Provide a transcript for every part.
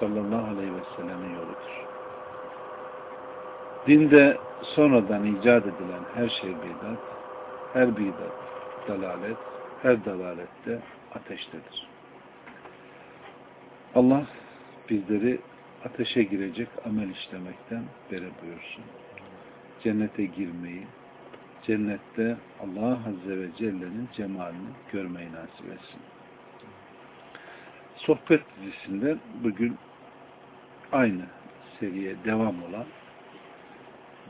sallallahu aleyhi ve sellem'in yoludur. Dinde sonradan icat edilen her şey bidat, her bidat dalalet, her dalalette ateştedir. Allah bizleri ateşe girecek amel işlemekten beri buyursun. Cennete girmeyi, cennette Allah Azze ve Celle'nin cemalini görmeyi nasip etsin. Sohbet dizisinde bugün aynı seriye devam olan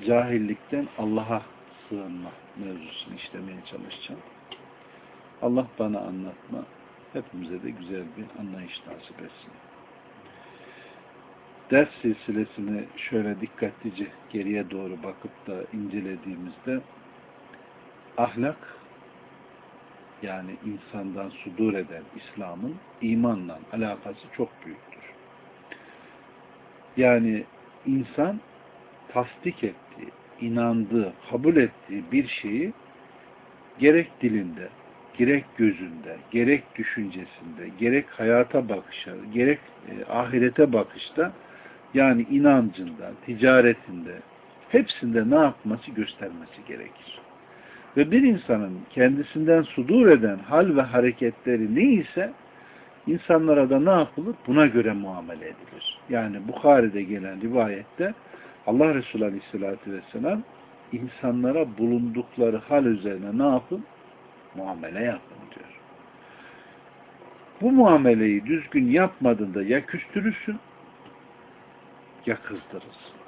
cahillikten Allah'a sığınma mevzusunu işlemeye çalışacağım. Allah bana anlatma, hepimize de güzel bir anlayış nasip etsin. Ders silsilesini şöyle dikkatlice geriye doğru bakıp da incelediğimizde ahlak yani insandan sudur eden İslam'ın imanla alakası çok büyüktür. Yani insan tasdik ettiği, inandığı, kabul ettiği bir şeyi gerek dilinde, gerek gözünde, gerek düşüncesinde, gerek hayata bakışa, gerek e, ahirete bakışta yani inancında, ticaretinde hepsinde ne yapması göstermesi gerekir. Ve bir insanın kendisinden sudur eden hal ve hareketleri neyse insanlara da ne yapılır? Buna göre muamele edilir. Yani Bukhari'de gelen rivayette Allah Resulü Aleyhisselatü Vesselam insanlara bulundukları hal üzerine ne yapın? Muamele yapın diyor. Bu muameleyi düzgün yapmadığında ya küstürürsün ya kızdırırsın.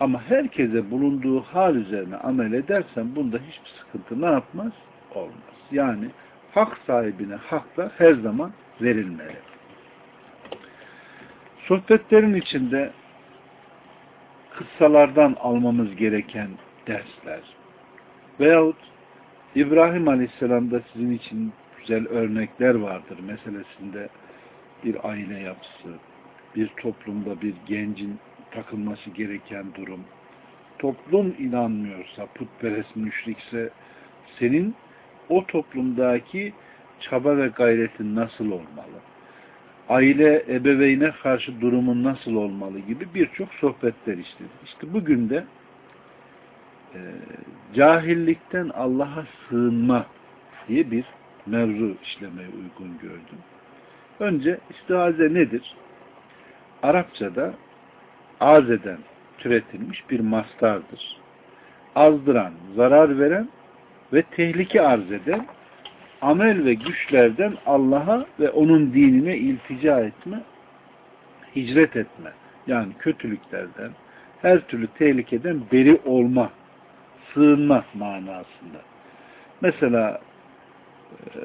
Ama herkese bulunduğu hal üzerine amel edersen bunda hiçbir sıkıntı ne yapmaz? Olmaz. Yani hak sahibine haklar her zaman verilmeli. Sohbetlerin içinde kıssalardan almamız gereken dersler veyahut İbrahim Aleyhisselam'da sizin için güzel örnekler vardır meselesinde bir aile yapısı, bir toplumda bir gencin takılması gereken durum, toplum inanmıyorsa, putperest müşrikse senin o toplumdaki çaba ve gayretin nasıl olmalı? Aile, ebeveyne karşı durumun nasıl olmalı gibi birçok sohbetler işledik. İşte bugün de e, cahillikten Allah'a sığınma diye bir mevzu işlemeye uygun gördüm. Önce istiaze nedir? Arapçada azeden türetilmiş bir mastardır. Azdıran, zarar veren ve tehlike arz eden amel ve güçlerden Allah'a ve onun dinine iltica etme, hicret etme. Yani kötülüklerden, her türlü tehlikeden beri olma, sığınma manasında. Mesela e,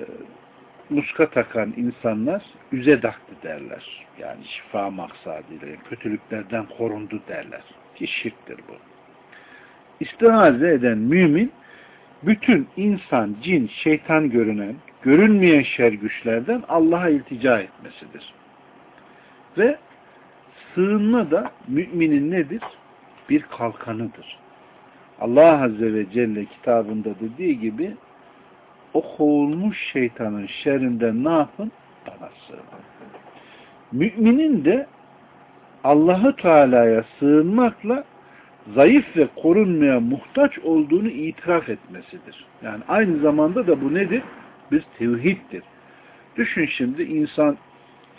muska takan insanlar üze daktı derler. Yani şifa maksadıyla, kötülüklerden korundu derler. Ki şirktir bu. İstihaze eden mümin bütün insan, cin, şeytan görünen, görünmeyen şer güçlerden Allah'a iltica etmesidir. Ve sığınma da müminin nedir? Bir kalkanıdır. Allah Azze ve Celle kitabında dediği gibi o kovulmuş şeytanın şerrinden ne yapın? Bana sığının. Müminin de Allahu Teala'ya sığınmakla zayıf ve korunmaya muhtaç olduğunu itiraf etmesidir. Yani aynı zamanda da bu nedir? Bir tevhiddir. Düşün şimdi insan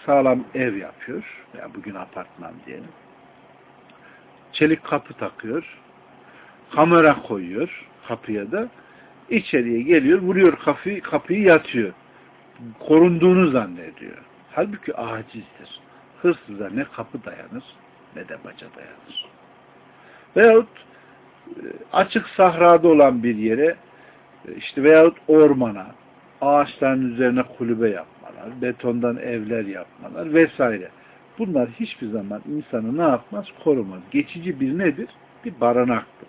sağlam ev yapıyor. Yani bugün apartman diyelim. Çelik kapı takıyor. Kamera koyuyor kapıya da. İçeriye geliyor, vuruyor kapıyı, kapıyı yatıyor. Korunduğunu zannediyor. Halbuki acizdir. Hırsıza ne kapı dayanır ne de baca dayanır. Veyahut e, açık sahrada olan bir yere e, işte veyahut ormana ağaçların üzerine kulübe yapmalar, betondan evler yapmalar vesaire. Bunlar hiçbir zaman insanı ne yapmaz? Korumaz. Geçici bir nedir? Bir baranaktır.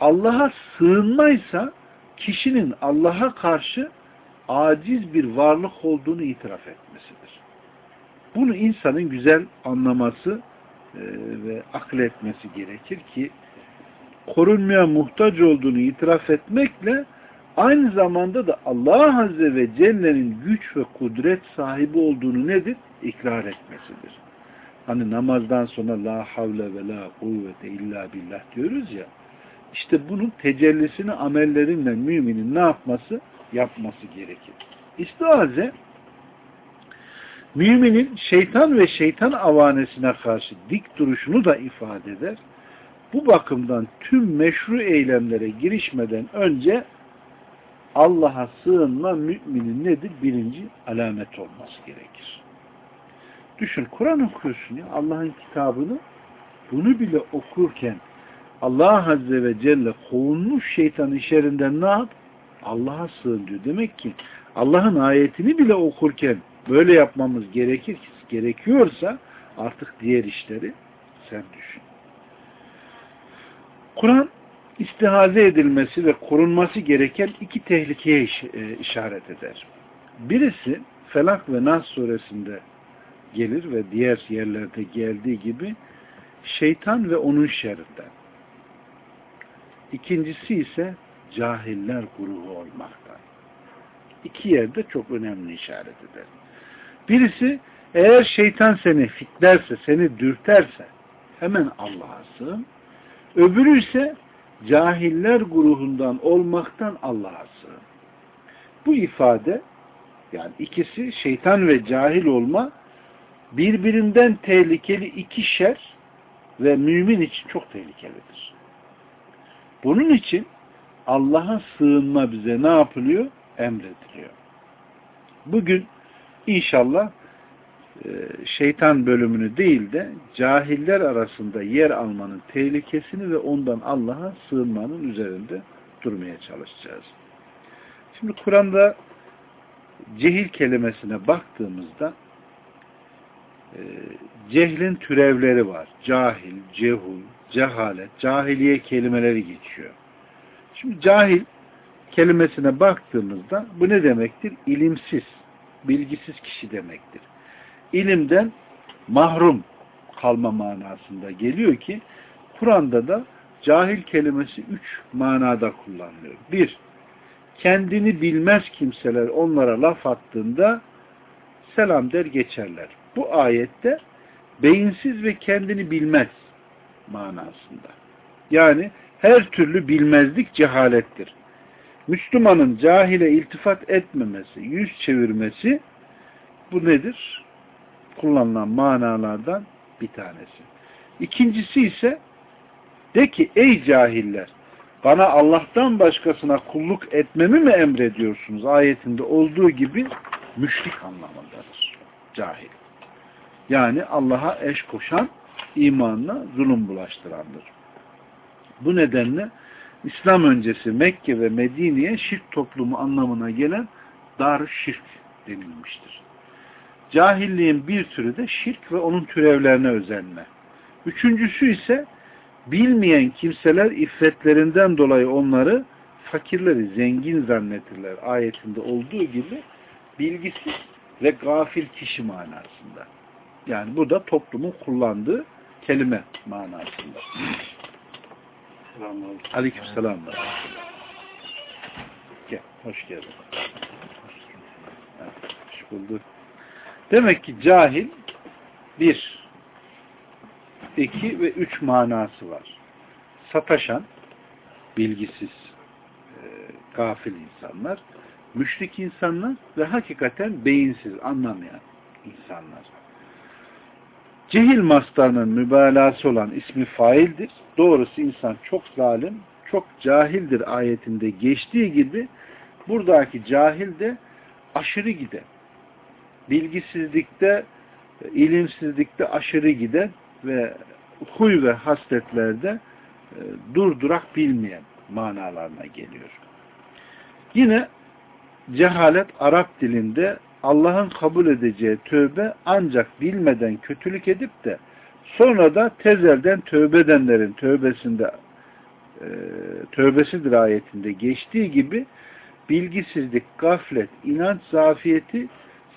Allah'a sığınmaysa kişinin Allah'a karşı aciz bir varlık olduğunu itiraf etmesidir. Bunu insanın güzel anlaması e, ve akletmesi gerekir ki korunmaya muhtaç olduğunu itiraf etmekle aynı zamanda da Allah Azze ve Celle'nin güç ve kudret sahibi olduğunu nedir? İkrar etmesidir. Hani namazdan sonra la havle ve la kuvvete illa billah diyoruz ya işte bunun tecellisini amellerinle müminin ne yapması? Yapması gerekir. İstiaze müminin şeytan ve şeytan avanesine karşı dik duruşunu da ifade eder. Bu bakımdan tüm meşru eylemlere girişmeden önce Allah'a sığınma müminin nedir? Birinci alamet olması gerekir. Düşün Kur'an okuyorsun ya Allah'ın kitabını bunu bile okurken Allah Azze ve Celle kovulmuş şeytanın şerrinden ne yap? Allah'a sığın diyor. Demek ki Allah'ın ayetini bile okurken böyle yapmamız gerekir gerekiyorsa artık diğer işleri sen düşün. Kur'an istihaze edilmesi ve korunması gereken iki tehlikeye e, işaret eder. Birisi Felak ve Nas suresinde gelir ve diğer yerlerde geldiği gibi şeytan ve onun şerrinden. İkincisi ise cahiller grubu olmaktan. İki yerde çok önemli işaret eder. Birisi eğer şeytan seni fitlerse, seni dürterse hemen Allah'a sığın. Öbürü ise cahiller grubundan olmaktan Allah'a sığın. Bu ifade yani ikisi şeytan ve cahil olma birbirinden tehlikeli iki şer ve mümin için çok tehlikelidir. Bunun için Allah'a sığınma bize ne yapılıyor? Emrediliyor. Bugün inşallah e, şeytan bölümünü değil de cahiller arasında yer almanın tehlikesini ve ondan Allah'a sığınmanın üzerinde durmaya çalışacağız. Şimdi Kur'an'da cehil kelimesine baktığımızda e, cehlin türevleri var. Cahil, cehul, cehalet, cahiliye kelimeleri geçiyor. Şimdi cahil kelimesine baktığımızda bu ne demektir? İlimsiz, bilgisiz kişi demektir. İlimden mahrum kalma manasında geliyor ki Kur'an'da da cahil kelimesi üç manada kullanılıyor. Bir, kendini bilmez kimseler onlara laf attığında selam der geçerler. Bu ayette beyinsiz ve kendini bilmez manasında. Yani her türlü bilmezlik cehalettir. Müslümanın cahile iltifat etmemesi, yüz çevirmesi bu nedir? Kullanılan manalardan bir tanesi. İkincisi ise de ki ey cahiller bana Allah'tan başkasına kulluk etmemi mi emrediyorsunuz? Ayetinde olduğu gibi müşrik anlamındadır. Cahil. Yani Allah'a eş koşan imanına zulüm bulaştırandır. Bu nedenle İslam öncesi Mekke ve Medine'ye şirk toplumu anlamına gelen dar şirk denilmiştir. Cahilliğin bir türü de şirk ve onun türevlerine özenme. Üçüncüsü ise bilmeyen kimseler iffetlerinden dolayı onları fakirleri zengin zannettirler. Ayetinde olduğu gibi bilgisiz ve gafil kişi manasında. Yani bu da toplumun kullandığı kelime manasında. Aleyküm selam. Gel, hoş geldin. hoş bulduk. Demek ki cahil bir, iki ve üç manası var. Sataşan, bilgisiz, e, gafil insanlar, müşrik insanlar ve hakikaten beyinsiz, anlamayan insanlar. Cehil mastarının mübalağası olan ismi faildir. Doğrusu insan çok zalim, çok cahildir ayetinde geçtiği gibi buradaki cahil de aşırı giden. Bilgisizlikte, ilimsizlikte aşırı giden ve huy ve hasletlerde e, durdurak bilmeyen manalarına geliyor. Yine cehalet Arap dilinde Allah'ın kabul edeceği tövbe ancak bilmeden kötülük edip de sonra da tezelden tövbe edenlerin tövbesinde e, tövbesidir ayetinde geçtiği gibi bilgisizlik, gaflet, inanç zafiyeti,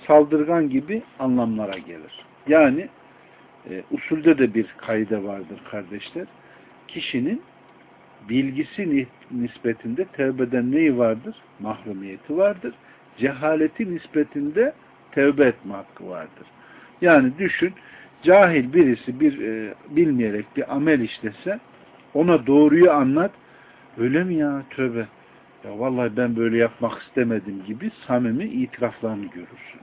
saldırgan gibi anlamlara gelir. Yani e, usulde de bir kayda vardır kardeşler. Kişinin bilgisi nispetinde tevbeden neyi vardır? Mahrumiyeti vardır. Cehaleti nispetinde tevbe etme hakkı vardır. Yani düşün, cahil birisi bir e, bilmeyerek bir amel işlese ona doğruyu anlat. Öyle mi ya tövbe? Ya vallahi ben böyle yapmak istemedim gibi samimi itiraflarını görürsün.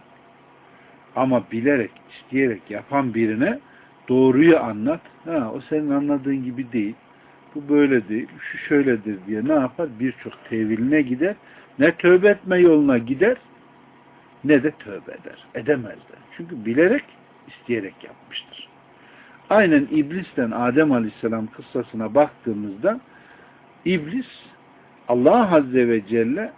Ama bilerek, isteyerek yapan birine doğruyu anlat. Ha, o senin anladığın gibi değil. Bu böyle değil, şu şöyledir diye ne yapar? Birçok teviline gider. Ne tövbe etme yoluna gider, ne de tövbe eder. Edemezler. Çünkü bilerek, isteyerek yapmıştır. Aynen İblis'ten Adem Aleyhisselam kıssasına baktığımızda İblis Allah Azze ve Celle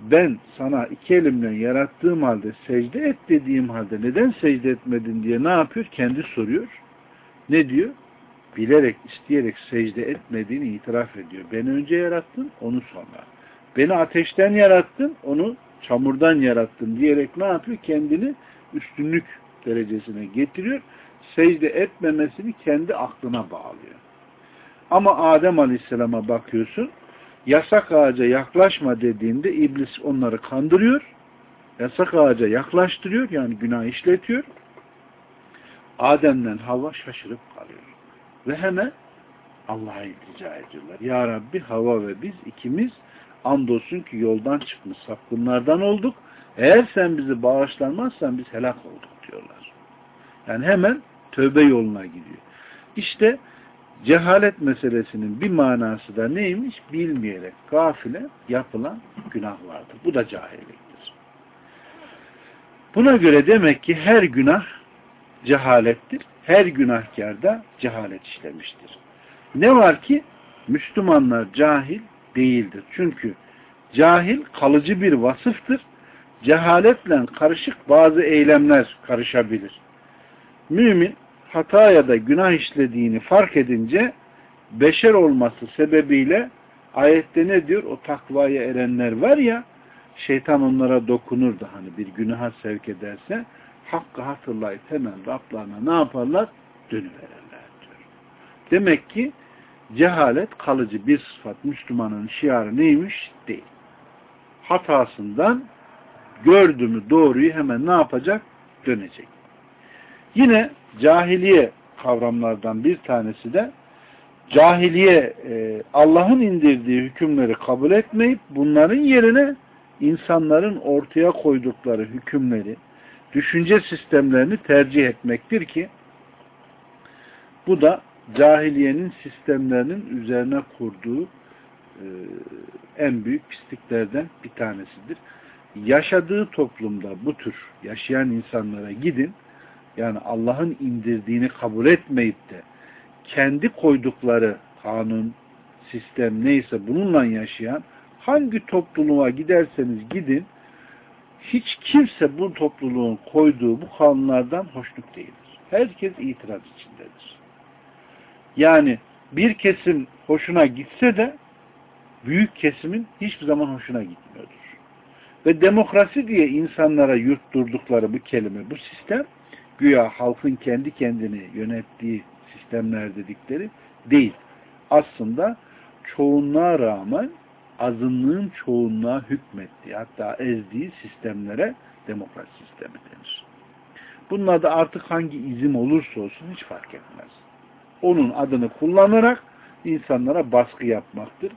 ben sana iki elimle yarattığım halde secde et dediğim halde neden secde etmedin diye ne yapıyor? Kendi soruyor. Ne diyor? Bilerek, isteyerek secde etmediğini itiraf ediyor. Beni önce yarattın, onu sonra. Beni ateşten yarattın, onu çamurdan yarattın diyerek ne yapıyor? Kendini üstünlük derecesine getiriyor. Secde etmemesini kendi aklına bağlıyor. Ama Adem Aleyhisselam'a bakıyorsun, yasak ağaca yaklaşma dediğinde iblis onları kandırıyor. Yasak ağaca yaklaştırıyor yani günah işletiyor. Adem'den hava şaşırıp kalıyor. Ve hemen Allah'a iltica ediyorlar. Ya Rabbi hava ve biz ikimiz andolsun ki yoldan çıkmış sapkınlardan olduk. Eğer sen bizi bağışlanmazsan biz helak olduk diyorlar. Yani hemen tövbe yoluna gidiyor. İşte cehalet meselesinin bir manası da neymiş? Bilmeyerek gafile yapılan günah vardır. Bu da cahilliktir. Buna göre demek ki her günah cehalettir. Her günahkar da cehalet işlemiştir. Ne var ki Müslümanlar cahil değildir. Çünkü cahil kalıcı bir vasıftır. Cehaletle karışık bazı eylemler karışabilir. Mümin hata ya da günah işlediğini fark edince beşer olması sebebiyle ayette ne diyor? O takvaya erenler var ya şeytan onlara dokunur da hani bir günaha sevk ederse hakkı hatırlayıp hemen Rablarına ne yaparlar? Dönüverirler diyor. Demek ki cehalet kalıcı bir sıfat Müslümanın şiarı neymiş? Değil. Hatasından gördü mü doğruyu hemen ne yapacak? Dönecek. Yine cahiliye kavramlardan bir tanesi de cahiliye e, Allah'ın indirdiği hükümleri kabul etmeyip bunların yerine insanların ortaya koydukları hükümleri, düşünce sistemlerini tercih etmektir ki bu da cahiliyenin sistemlerinin üzerine kurduğu e, en büyük pisliklerden bir tanesidir. Yaşadığı toplumda bu tür yaşayan insanlara gidin, yani Allah'ın indirdiğini kabul etmeyip de kendi koydukları kanun, sistem neyse bununla yaşayan hangi topluluğa giderseniz gidin hiç kimse bu topluluğun koyduğu bu kanunlardan hoşnut değildir. Herkes itiraz içindedir. Yani bir kesim hoşuna gitse de büyük kesimin hiçbir zaman hoşuna gitmiyordur. Ve demokrasi diye insanlara yurtturdukları bu kelime, bu sistem güya halkın kendi kendini yönettiği sistemler dedikleri değil. Aslında çoğunluğa rağmen azınlığın çoğunluğa hükmettiği hatta ezdiği sistemlere demokrasi sistemi denir. Bunlar da artık hangi izim olursa olsun hiç fark etmez. Onun adını kullanarak insanlara baskı yapmaktır.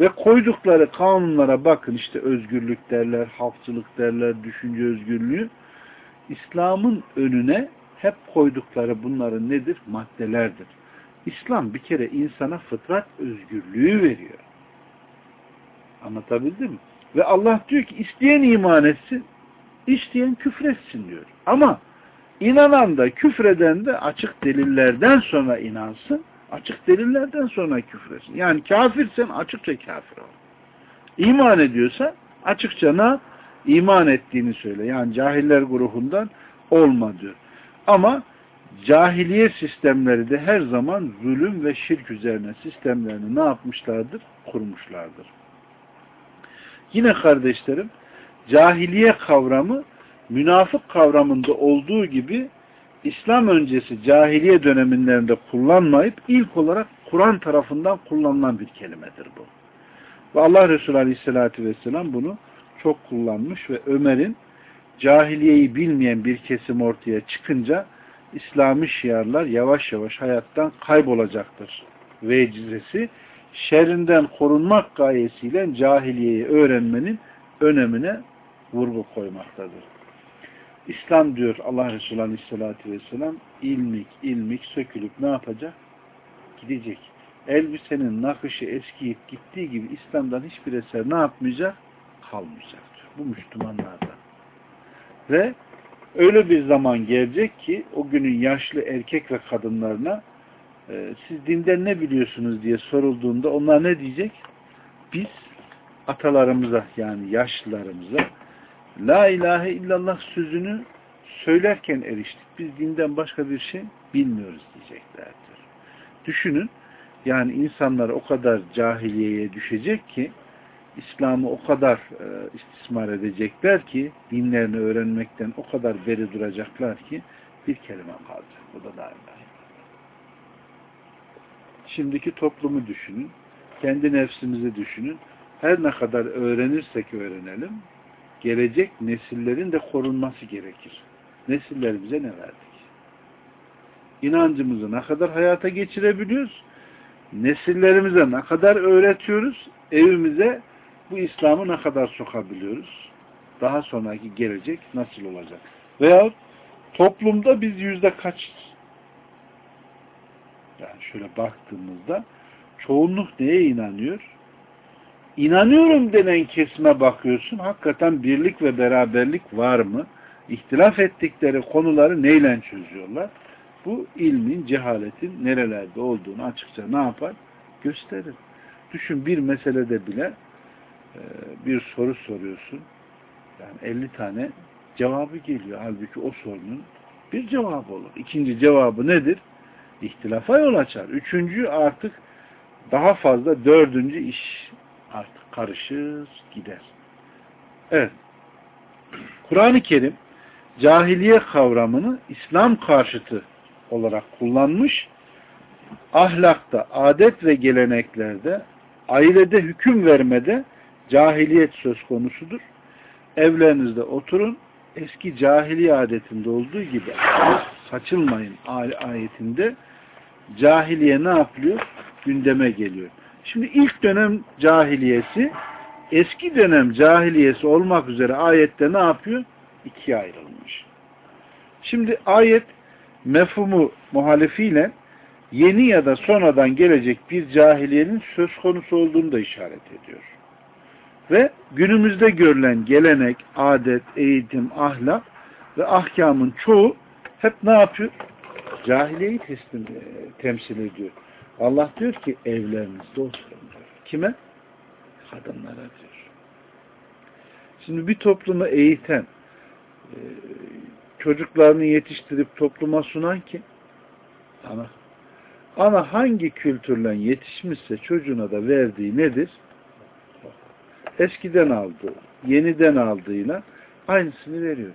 Ve koydukları kanunlara bakın işte özgürlük derler, halkçılık derler, düşünce özgürlüğü. İslam'ın önüne hep koydukları bunların nedir? Maddelerdir. İslam bir kere insana fıtrat özgürlüğü veriyor. Anlatabildim mi? Ve Allah diyor ki isteyen iman etsin, isteyen küfretsin diyor. Ama inanan da küfreden de açık delillerden sonra inansın, açık delillerden sonra küfretsin. Yani kafirsen açıkça kafir ol. İman ediyorsan açıkça ne iman ettiğini söyle. Yani cahiller grubundan olma diyor. Ama cahiliye sistemleri de her zaman zulüm ve şirk üzerine sistemlerini ne yapmışlardır? Kurmuşlardır. Yine kardeşlerim cahiliye kavramı münafık kavramında olduğu gibi İslam öncesi cahiliye dönemlerinde kullanmayıp ilk olarak Kur'an tarafından kullanılan bir kelimedir bu. Ve Allah Resulü Aleyhisselatü Vesselam bunu çok kullanmış ve Ömer'in cahiliyeyi bilmeyen bir kesim ortaya çıkınca İslami şiarlar yavaş yavaş hayattan kaybolacaktır. Vecizesi şerrinden korunmak gayesiyle cahiliyeyi öğrenmenin önemine vurgu koymaktadır. İslam diyor Allah Resulü Aleyhisselatü Vesselam ilmik ilmik sökülüp ne yapacak? Gidecek. Elbisenin nakışı eskiyip gittiği gibi İslam'dan hiçbir eser ne yapmayacak? Kalmayacak diyor. Bu Müslümanlardan. Ve öyle bir zaman gelecek ki o günün yaşlı erkek ve kadınlarına e, siz dinden ne biliyorsunuz diye sorulduğunda onlar ne diyecek? Biz atalarımıza yani yaşlılarımıza La ilahe illallah sözünü söylerken eriştik. Biz dinden başka bir şey bilmiyoruz diyeceklerdir. Düşünün yani insanlar o kadar cahiliyeye düşecek ki İslam'ı o kadar e, istismar edecekler ki dinlerini öğrenmekten o kadar beri duracaklar ki bir kelime kalacak. O da la ilahe Şimdiki toplumu düşünün. Kendi nefsimizi düşünün. Her ne kadar öğrenirsek öğrenelim gelecek nesillerin de korunması gerekir. Nesiller bize ne verdik? İnancımızı ne kadar hayata geçirebiliyoruz? Nesillerimize ne kadar öğretiyoruz? Evimize bu İslam'ı ne kadar sokabiliyoruz? Daha sonraki gelecek nasıl olacak? Veya toplumda biz yüzde kaç yani şöyle baktığımızda çoğunluk neye inanıyor? İnanıyorum denen kesime bakıyorsun. Hakikaten birlik ve beraberlik var mı? İhtilaf ettikleri konuları neyle çözüyorlar? Bu ilmin, cehaletin nerelerde olduğunu açıkça ne yapar? Gösterir. Düşün bir meselede bile e, bir soru soruyorsun. Yani 50 tane cevabı geliyor. Halbuki o sorunun bir cevabı olur. İkinci cevabı nedir? İhtilafa yol açar. Üçüncü artık daha fazla dördüncü iş karışır gider. Evet. Kur'an-ı Kerim cahiliye kavramını İslam karşıtı olarak kullanmış. Ahlakta, adet ve geleneklerde, ailede hüküm vermede cahiliyet söz konusudur. Evlerinizde oturun, eski cahiliye adetinde olduğu gibi saçılmayın ayetinde cahiliye ne yapıyor? Gündeme geliyor. Şimdi ilk dönem cahiliyesi eski dönem cahiliyesi olmak üzere ayette ne yapıyor? İkiye ayrılmış. Şimdi ayet mefhumu muhalifiyle yeni ya da sonradan gelecek bir cahiliyenin söz konusu olduğunu da işaret ediyor. Ve günümüzde görülen gelenek, adet, eğitim, ahlak ve ahkamın çoğu hep ne yapıyor? Cahiliyeyi teslim, e, temsil ediyor. Allah diyor ki evlerinizde oturun diyor. Kime? Kadınlara diyor. Şimdi bir toplumu eğiten, e, çocuklarını yetiştirip topluma sunan ki ana. Ana hangi kültürle yetişmişse çocuğuna da verdiği nedir? Eskiden aldığı, yeniden aldığıyla aynısını veriyor.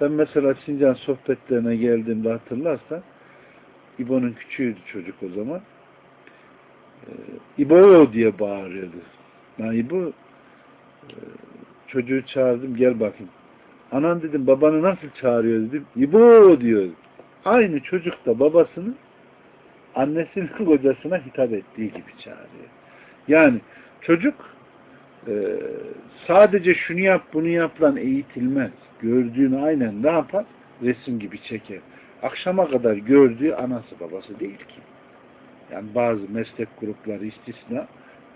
Ben mesela Sincan sohbetlerine geldiğimde hatırlarsan İbo'nun küçüğüydü çocuk o zaman. Ee, İbo diye bağırıyordu. Ben İbo e, çocuğu çağırdım gel bakayım. Anan dedim babanı nasıl çağırıyor dedim. İbo diyor. Aynı çocuk da babasını annesinin kocasına hitap ettiği gibi çağırıyor. Yani çocuk e, sadece şunu yap bunu yap lan eğitilmez. Gördüğünü aynen ne yapar? Resim gibi çeker. Akşama kadar gördüğü anası babası değil ki yani bazı meslek grupları istisna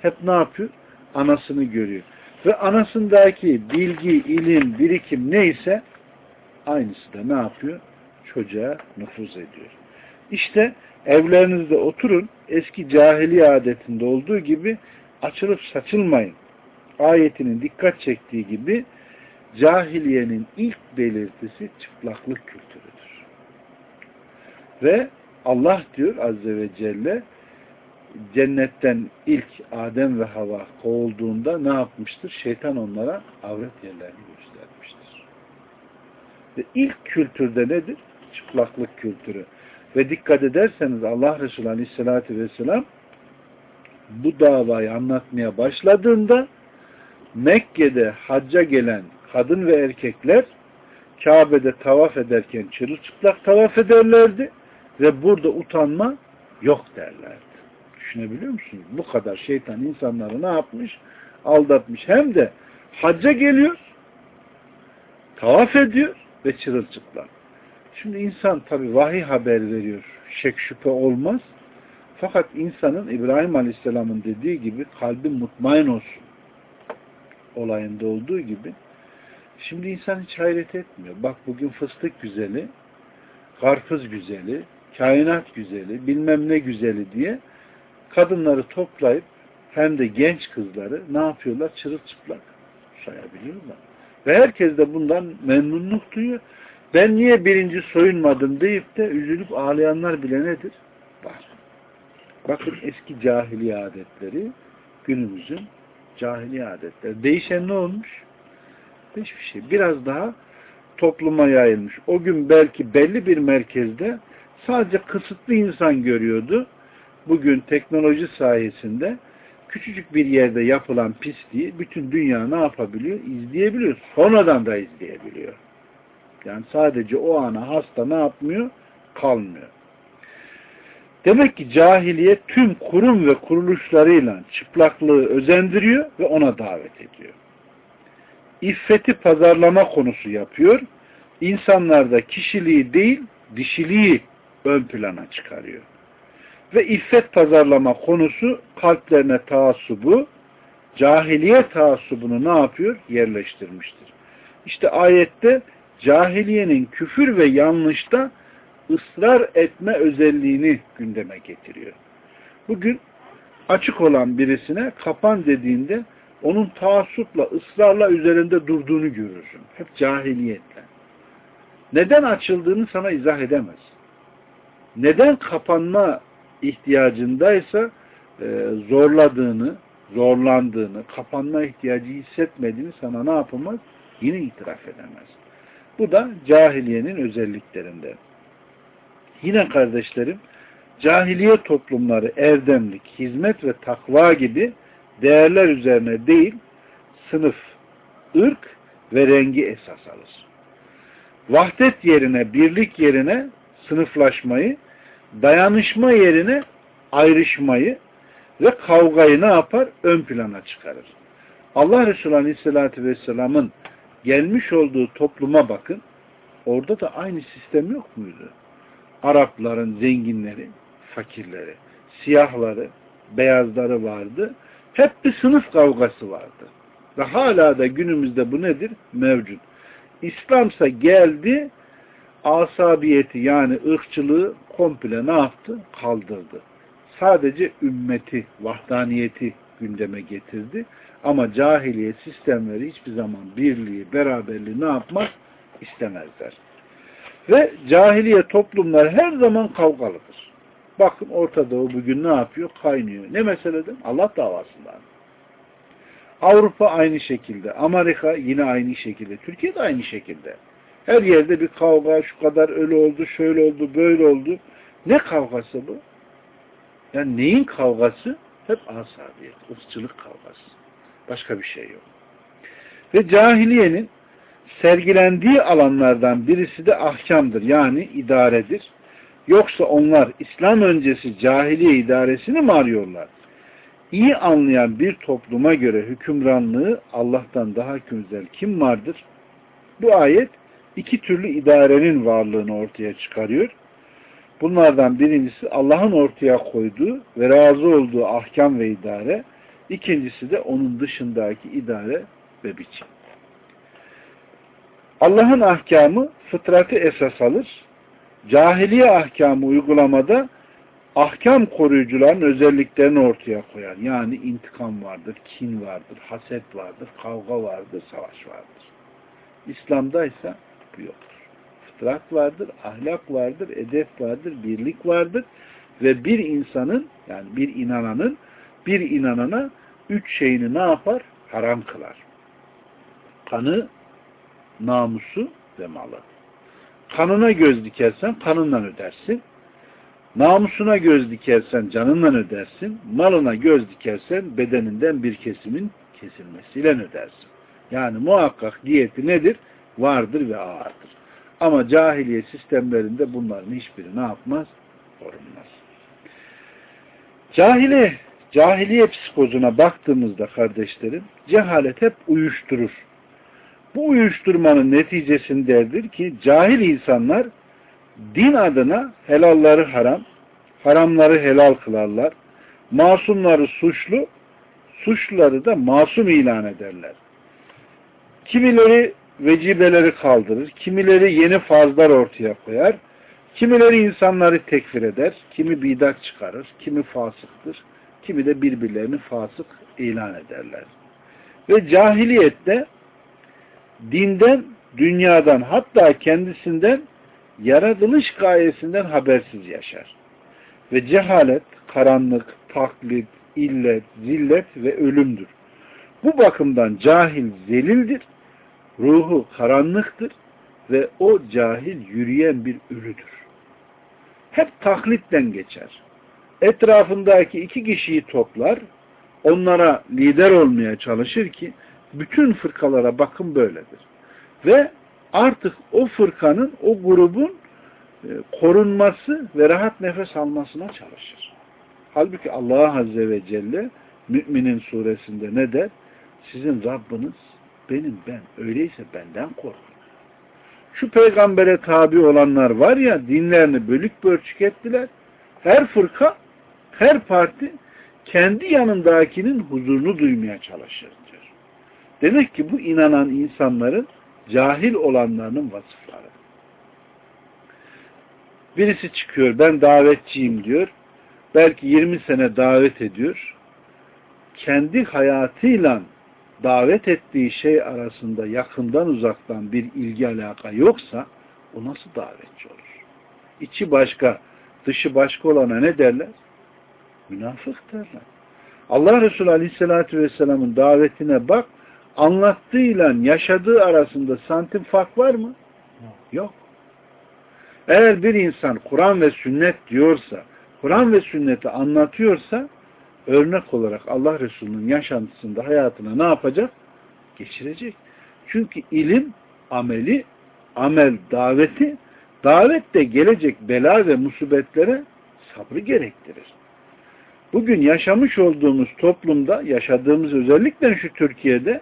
hep ne yapıyor? Anasını görüyor. Ve anasındaki bilgi, ilim, birikim neyse aynısı da ne yapıyor? Çocuğa nüfuz ediyor. İşte evlerinizde oturun eski cahiliye adetinde olduğu gibi açılıp saçılmayın. Ayetinin dikkat çektiği gibi cahiliyenin ilk belirtisi çıplaklık kültürüdür. Ve Allah diyor Azze ve Celle cennetten ilk Adem ve Hava kovulduğunda ne yapmıştır? Şeytan onlara avret yerlerini göstermiştir. Ve ilk kültürde nedir? Çıplaklık kültürü. Ve dikkat ederseniz Allah Resulü Aleyhisselatü Vesselam bu davayı anlatmaya başladığında Mekke'de hacca gelen kadın ve erkekler Kabe'de tavaf ederken çırılçıplak tavaf ederlerdi ve burada utanma yok derlerdi. Düşünebiliyor musunuz? Bu kadar şeytan insanları ne yapmış? Aldatmış. Hem de hacca geliyor, tavaf ediyor ve çırılçıplak. Şimdi insan tabi vahiy haber veriyor. Şek şüphe olmaz. Fakat insanın İbrahim Aleyhisselam'ın dediği gibi kalbi mutmain olsun. Olayında olduğu gibi. Şimdi insan hiç hayret etmiyor. Bak bugün fıstık güzeli, karpuz güzeli, kainat güzeli, bilmem ne güzeli diye kadınları toplayıp hem de genç kızları ne yapıyorlar? Çırılçıplak sayabiliyorlar. Ve herkes de bundan memnunluk duyuyor. Ben niye birinci soyunmadım deyip de üzülüp ağlayanlar bile nedir? Var. Bakın eski cahiliye adetleri günümüzün cahiliye adetleri. Değişen ne olmuş? Hiçbir şey. Biraz daha topluma yayılmış. O gün belki belli bir merkezde sadece kısıtlı insan görüyordu. Bugün teknoloji sayesinde küçücük bir yerde yapılan pisliği bütün dünya ne yapabiliyor? İzleyebiliyor. Sonradan da izleyebiliyor. Yani sadece o ana hasta ne yapmıyor? Kalmıyor. Demek ki cahiliye tüm kurum ve kuruluşlarıyla çıplaklığı özendiriyor ve ona davet ediyor. İffeti pazarlama konusu yapıyor. İnsanlarda kişiliği değil, dişiliği ön plana çıkarıyor. Ve iffet pazarlama konusu kalplerine taassubu, cahiliye taassubunu ne yapıyor? Yerleştirmiştir. İşte ayette cahiliyenin küfür ve yanlışta ısrar etme özelliğini gündeme getiriyor. Bugün açık olan birisine kapan dediğinde onun taassupla, ısrarla üzerinde durduğunu görürsün. Hep cahiliyetle. Neden açıldığını sana izah edemez. Neden kapanma ihtiyacındaysa e, zorladığını, zorlandığını, kapanma ihtiyacı hissetmediğini sana ne yapamaz? Yine itiraf edemez. Bu da cahiliyenin özelliklerinden. Yine kardeşlerim, cahiliye toplumları erdemlik, hizmet ve takva gibi değerler üzerine değil, sınıf, ırk ve rengi esas alır. Vahdet yerine, birlik yerine sınıflaşmayı, dayanışma yerine ayrışmayı ve kavgayı ne yapar? Ön plana çıkarır. Allah Resulü Aleyhisselatü Vesselam'ın gelmiş olduğu topluma bakın. Orada da aynı sistem yok muydu? Arapların zenginleri, fakirleri, siyahları, beyazları vardı. Hep bir sınıf kavgası vardı. Ve hala da günümüzde bu nedir? Mevcut. İslamsa geldi, asabiyeti yani ırkçılığı komple ne yaptı? Kaldırdı. Sadece ümmeti, vahdaniyeti gündeme getirdi. Ama cahiliye sistemleri hiçbir zaman birliği, beraberliği ne yapmak istemezler. Ve cahiliye toplumlar her zaman kavgalıdır. Bakın Orta Doğu bugün ne yapıyor? Kaynıyor. Ne meseleden? Allah davasından. Avrupa aynı şekilde. Amerika yine aynı şekilde. Türkiye de aynı şekilde. Her yerde bir kavga, şu kadar öyle oldu, şöyle oldu, böyle oldu. Ne kavgası bu? Yani neyin kavgası? Hep asabiyet, ırkçılık kavgası. Başka bir şey yok. Ve cahiliyenin sergilendiği alanlardan birisi de ahkamdır. Yani idaredir. Yoksa onlar İslam öncesi cahiliye idaresini mi arıyorlar? İyi anlayan bir topluma göre hükümranlığı Allah'tan daha güzel kim vardır? Bu ayet iki türlü idarenin varlığını ortaya çıkarıyor. Bunlardan birincisi Allah'ın ortaya koyduğu ve razı olduğu ahkam ve idare. İkincisi de onun dışındaki idare ve biçim. Allah'ın ahkamı fıtratı esas alır. Cahiliye ahkamı uygulamada ahkam koruyucuların özelliklerini ortaya koyar. Yani intikam vardır, kin vardır, haset vardır, kavga vardır, savaş vardır. İslam'daysa bu yoktur. Fıtrat vardır, ahlak vardır, edep vardır, birlik vardır ve bir insanın yani bir inananın bir inanana üç şeyini ne yapar? Haram kılar. Kanı, namusu ve malı. Kanına göz dikersen kanından ödersin. Namusuna göz dikersen canından ödersin. Malına göz dikersen bedeninden bir kesimin kesilmesiyle ödersin. Yani muhakkak diyeti nedir? Vardır ve ağırdır. Ama cahiliye sistemlerinde bunların hiçbiri ne yapmaz? Korunmaz. Cahiliye, cahiliye psikozuna baktığımızda kardeşlerim, cehalet hep uyuşturur. Bu uyuşturmanın neticesindedir ki cahil insanlar din adına helalları haram, haramları helal kılarlar. Masumları suçlu, suçluları da masum ilan ederler. Kimileri vecibeleri kaldırır, kimileri yeni fazlar ortaya koyar, kimileri insanları tekfir eder, kimi bidat çıkarır, kimi fasıktır, kimi de birbirlerini fasık ilan ederler. Ve cahiliyette dinden, dünyadan hatta kendisinden yaratılış gayesinden habersiz yaşar. Ve cehalet, karanlık, taklit, illet, zillet ve ölümdür. Bu bakımdan cahil zelildir, ruhu karanlıktır ve o cahil yürüyen bir ölüdür. Hep taklitten geçer. Etrafındaki iki kişiyi toplar, onlara lider olmaya çalışır ki bütün fırkalara bakın böyledir. Ve artık o fırkanın, o grubun e, korunması ve rahat nefes almasına çalışır. Halbuki Allah Azze ve Celle Müminin suresinde ne der? Sizin Rabbiniz benim ben. Öyleyse benden korkun. Şu peygambere tabi olanlar var ya dinlerini bölük bölçük ettiler. Her fırka, her parti kendi yanındakinin huzurunu duymaya çalışır diyor. Demek ki bu inanan insanların cahil olanlarının vasıfları. Birisi çıkıyor ben davetçiyim diyor. Belki 20 sene davet ediyor. Kendi hayatıyla davet ettiği şey arasında yakından uzaktan bir ilgi alaka yoksa o nasıl davetçi olur? İçi başka, dışı başka olana ne derler? Münafık derler. Allah Resulü Aleyhisselatü Vesselam'ın davetine bak, anlattığıyla yaşadığı arasında santim fark var mı? Yok. Eğer bir insan Kur'an ve sünnet diyorsa, Kur'an ve sünneti anlatıyorsa, örnek olarak Allah Resulü'nün yaşantısında hayatına ne yapacak? Geçirecek. Çünkü ilim, ameli, amel, daveti, davet de gelecek bela ve musibetlere sabrı gerektirir. Bugün yaşamış olduğumuz toplumda, yaşadığımız özellikle şu Türkiye'de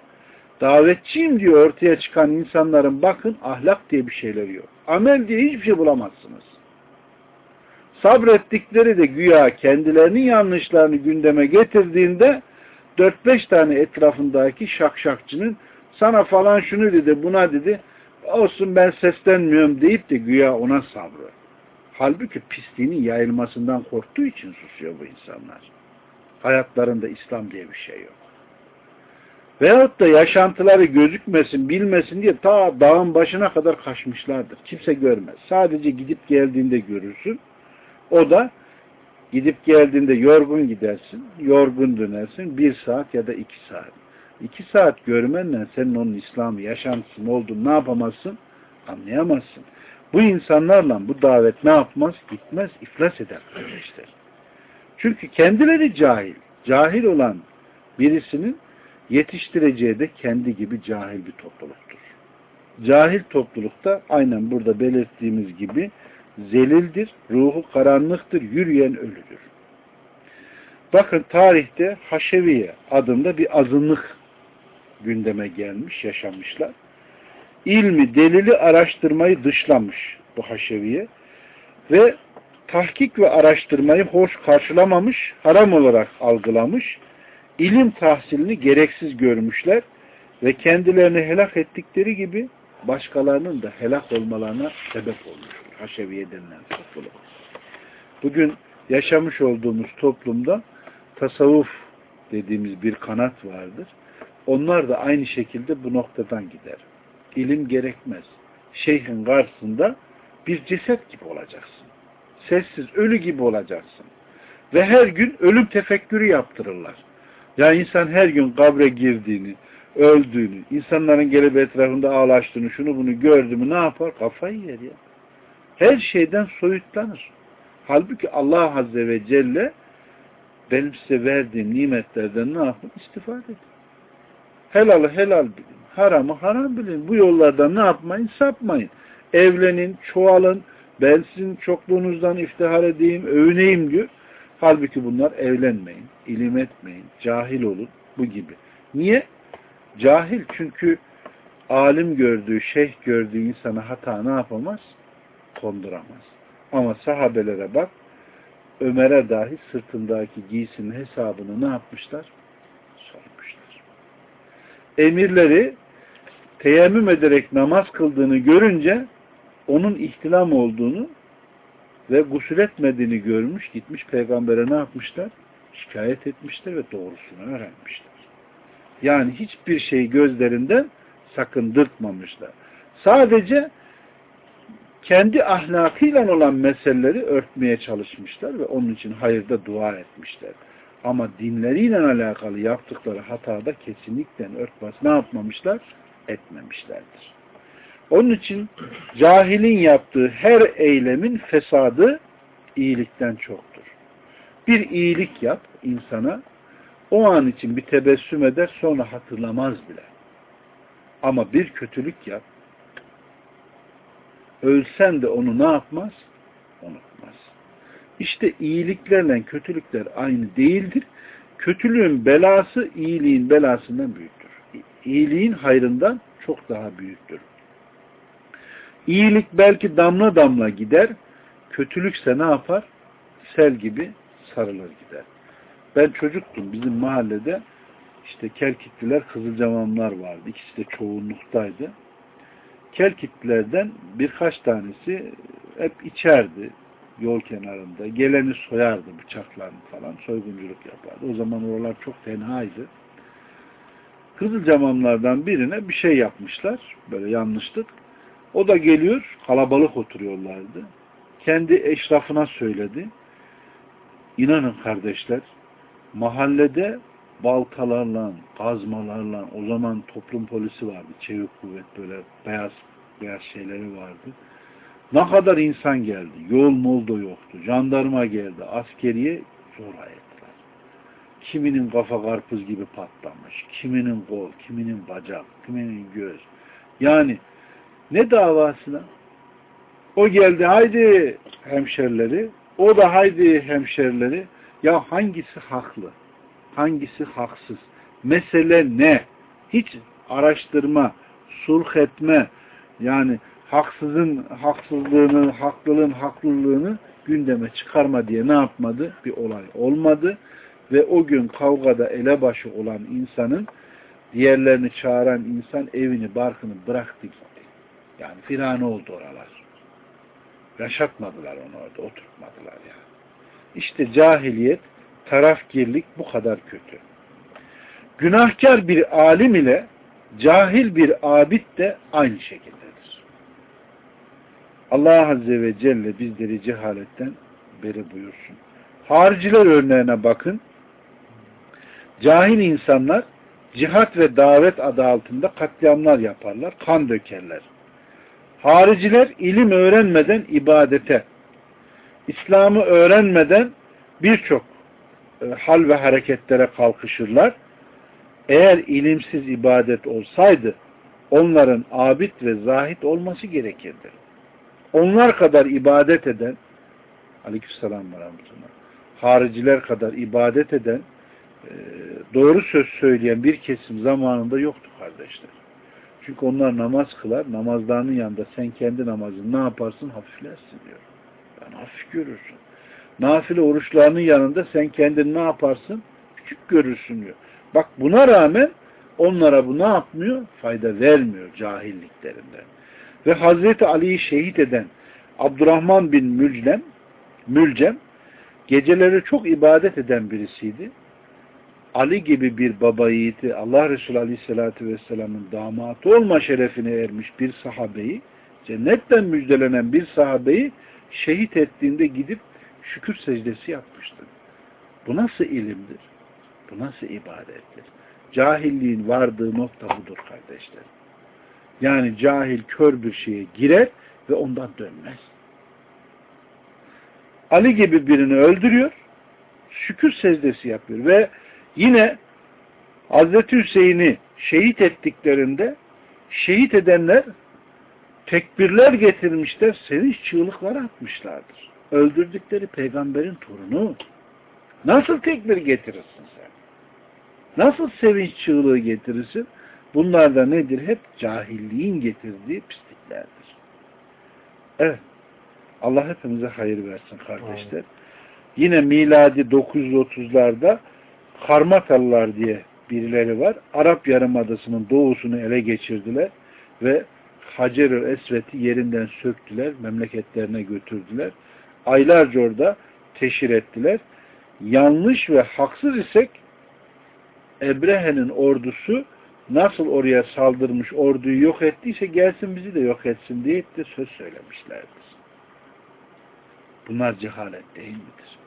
davetçiyim diye ortaya çıkan insanların bakın ahlak diye bir şeyleri yok. Amel diye hiçbir şey bulamazsınız. Sabrettikleri de güya kendilerinin yanlışlarını gündeme getirdiğinde 4-5 tane etrafındaki şakşakçının sana falan şunu dedi buna dedi olsun ben seslenmiyorum deyip de güya ona sabrı. Halbuki pisliğinin yayılmasından korktuğu için susuyor bu insanlar. Hayatlarında İslam diye bir şey yok. Veyahut da yaşantıları gözükmesin, bilmesin diye ta dağın başına kadar kaçmışlardır. Kimse görmez. Sadece gidip geldiğinde görürsün. O da gidip geldiğinde yorgun gidersin, yorgun dönersin. Bir saat ya da iki saat. İki saat görmenle senin onun İslam'ı, yaşantısı olduğunu ne yapamazsın? Anlayamazsın. Bu insanlarla bu davet ne yapmaz? Gitmez, iflas eder kardeşler. Çünkü kendileri cahil. Cahil olan birisinin yetiştireceği de kendi gibi cahil bir topluluktur. Cahil toplulukta aynen burada belirttiğimiz gibi zelildir, ruhu karanlıktır, yürüyen ölüdür. Bakın tarihte Haşeviye adında bir azınlık gündeme gelmiş, yaşamışlar. İlmi, delili araştırmayı dışlamış bu Haşeviye ve tahkik ve araştırmayı hoş karşılamamış, haram olarak algılamış, ilim tahsilini gereksiz görmüşler ve kendilerini helak ettikleri gibi başkalarının da helak olmalarına sebep olmuş. Haşeviye denilen topluluk. Bugün yaşamış olduğumuz toplumda tasavvuf dediğimiz bir kanat vardır. Onlar da aynı şekilde bu noktadan gider. ilim gerekmez. Şeyhin karşısında bir ceset gibi olacaksın. Sessiz, ölü gibi olacaksın. Ve her gün ölüm tefekkürü yaptırırlar. Ya insan her gün kabre girdiğini, öldüğünü, insanların gelip etrafında ağlaştığını, şunu bunu gördü ne yapar? Kafayı yer ya. Her şeyden soyutlanır. Halbuki Allah Azze ve Celle benim size verdiğim nimetlerden ne yapın? İstifade edin. Helalı helal bilin. Haramı haram bilin. Bu yollardan ne yapmayın? Sapmayın. Evlenin, çoğalın. Ben sizin çokluğunuzdan iftihar edeyim, övüneyim diyor. Halbuki bunlar evlenmeyin, ilim etmeyin, cahil olun, bu gibi. Niye? Cahil çünkü alim gördüğü, şeyh gördüğü insana hata ne yapamaz? Konduramaz. Ama sahabelere bak, Ömer'e dahi sırtındaki giysinin hesabını ne yapmışlar? Sormuşlar. Emirleri teyemmüm ederek namaz kıldığını görünce onun ihtilam olduğunu ve gusül etmediğini görmüş, gitmiş peygambere ne yapmışlar? Şikayet etmişler ve doğrusunu öğrenmişler. Yani hiçbir şey gözlerinden sakındırtmamışlar. Sadece kendi ahlakıyla olan meseleleri örtmeye çalışmışlar ve onun için hayırda dua etmişler. Ama dinleriyle alakalı yaptıkları hatada kesinlikle örtmez. Ne yapmamışlar? Etmemişlerdir. Onun için cahilin yaptığı her eylemin fesadı iyilikten çoktur. Bir iyilik yap insana, o an için bir tebessüm eder sonra hatırlamaz bile. Ama bir kötülük yap, ölsen de onu ne yapmaz? Unutmaz. İşte iyiliklerle kötülükler aynı değildir. Kötülüğün belası iyiliğin belasından büyüktür. İyiliğin hayrından çok daha büyüktür. İyilik belki damla damla gider, kötülükse ne yapar? Sel gibi sarılır gider. Ben çocuktum bizim mahallede işte Kerkitliler, Kızılcamamlar vardı. İkisi de çoğunluktaydı. Kerkitlilerden birkaç tanesi hep içerdi yol kenarında. Geleni soyardı bıçaklarını falan. Soygunculuk yapardı. O zaman oralar çok tenhaydı. Kızılcamamlardan birine bir şey yapmışlar. Böyle yanlışlık. O da geliyor, kalabalık oturuyorlardı. Kendi eşrafına söyledi. İnanın kardeşler, mahallede baltalarla, kazmalarla, o zaman toplum polisi vardı, çevik kuvvet böyle beyaz beyaz şeyleri vardı. Ne kadar insan geldi, yol moldo yoktu, jandarma geldi, askeriye zor ettiler. Kiminin kafa karpuz gibi patlamış, kiminin kol, kiminin bacak, kiminin göz. Yani ne davasına? O geldi haydi hemşerileri, o da haydi hemşerileri. Ya hangisi haklı? Hangisi haksız? Mesele ne? Hiç araştırma, sulh etme, yani haksızın haksızlığını, haklılığın haklılığını gündeme çıkarma diye ne yapmadı? Bir olay olmadı. Ve o gün kavgada elebaşı olan insanın diğerlerini çağıran insan evini, barkını bıraktı gitti. Yani filan oldu oralar. Yaşatmadılar onu orada, oturtmadılar yani. İşte cahiliyet, tarafgirlik bu kadar kötü. Günahkar bir alim ile cahil bir abid de aynı şekildedir. Allah Azze ve Celle bizleri cehaletten beri buyursun. Hariciler örneğine bakın. Cahil insanlar cihat ve davet adı altında katliamlar yaparlar, kan dökerler. Hariciler ilim öğrenmeden ibadete, İslam'ı öğrenmeden birçok hal ve hareketlere kalkışırlar. Eğer ilimsiz ibadet olsaydı onların abid ve zahit olması gerekirdi. Onlar kadar ibadet eden aleykümselam ve rahmetullah hariciler kadar ibadet eden e, doğru söz söyleyen bir kesim zamanında yoktu kardeşler. Çünkü onlar namaz kılar. Namazlarının yanında sen kendi namazını ne yaparsın? Hafiflersin diyor. Yani hafif görürsün. Nafile oruçlarının yanında sen kendini ne yaparsın? Küçük görürsün diyor. Bak buna rağmen onlara bu ne yapmıyor? Fayda vermiyor cahilliklerinden. Ve Hazreti Ali'yi şehit eden Abdurrahman bin Mülcem, Mülcem geceleri çok ibadet eden birisiydi. Ali gibi bir baba yiğiti Allah Resulü Aleyhisselatü Vesselam'ın damatı olma şerefine ermiş bir sahabeyi cennetten müjdelenen bir sahabeyi şehit ettiğinde gidip şükür secdesi yapmıştır. Bu nasıl ilimdir? Bu nasıl ibadettir? Cahilliğin vardığı nokta budur kardeşler. Yani cahil kör bir şeye girer ve ondan dönmez. Ali gibi birini öldürüyor, şükür secdesi yapıyor ve yine Hazreti Hüseyin'i şehit ettiklerinde şehit edenler tekbirler getirmişler, sevinç çığlıklar atmışlardır. Öldürdükleri peygamberin torunu. Nasıl tekbir getirirsin sen? Nasıl sevinç çığlığı getirirsin? Bunlar da nedir? Hep cahilliğin getirdiği pisliklerdir. Evet. Allah hepimize hayır versin kardeşler. Amin. Yine miladi 930'larda Karmatalılar diye birileri var. Arap Yarımadası'nın doğusunu ele geçirdiler ve Hacer-ül Esvet'i yerinden söktüler, memleketlerine götürdüler. Aylarca orada teşhir ettiler. Yanlış ve haksız isek Ebrehe'nin ordusu nasıl oraya saldırmış, orduyu yok ettiyse gelsin bizi de yok etsin diye de söz söylemişlerdir. Bunlar cehalet değil midir?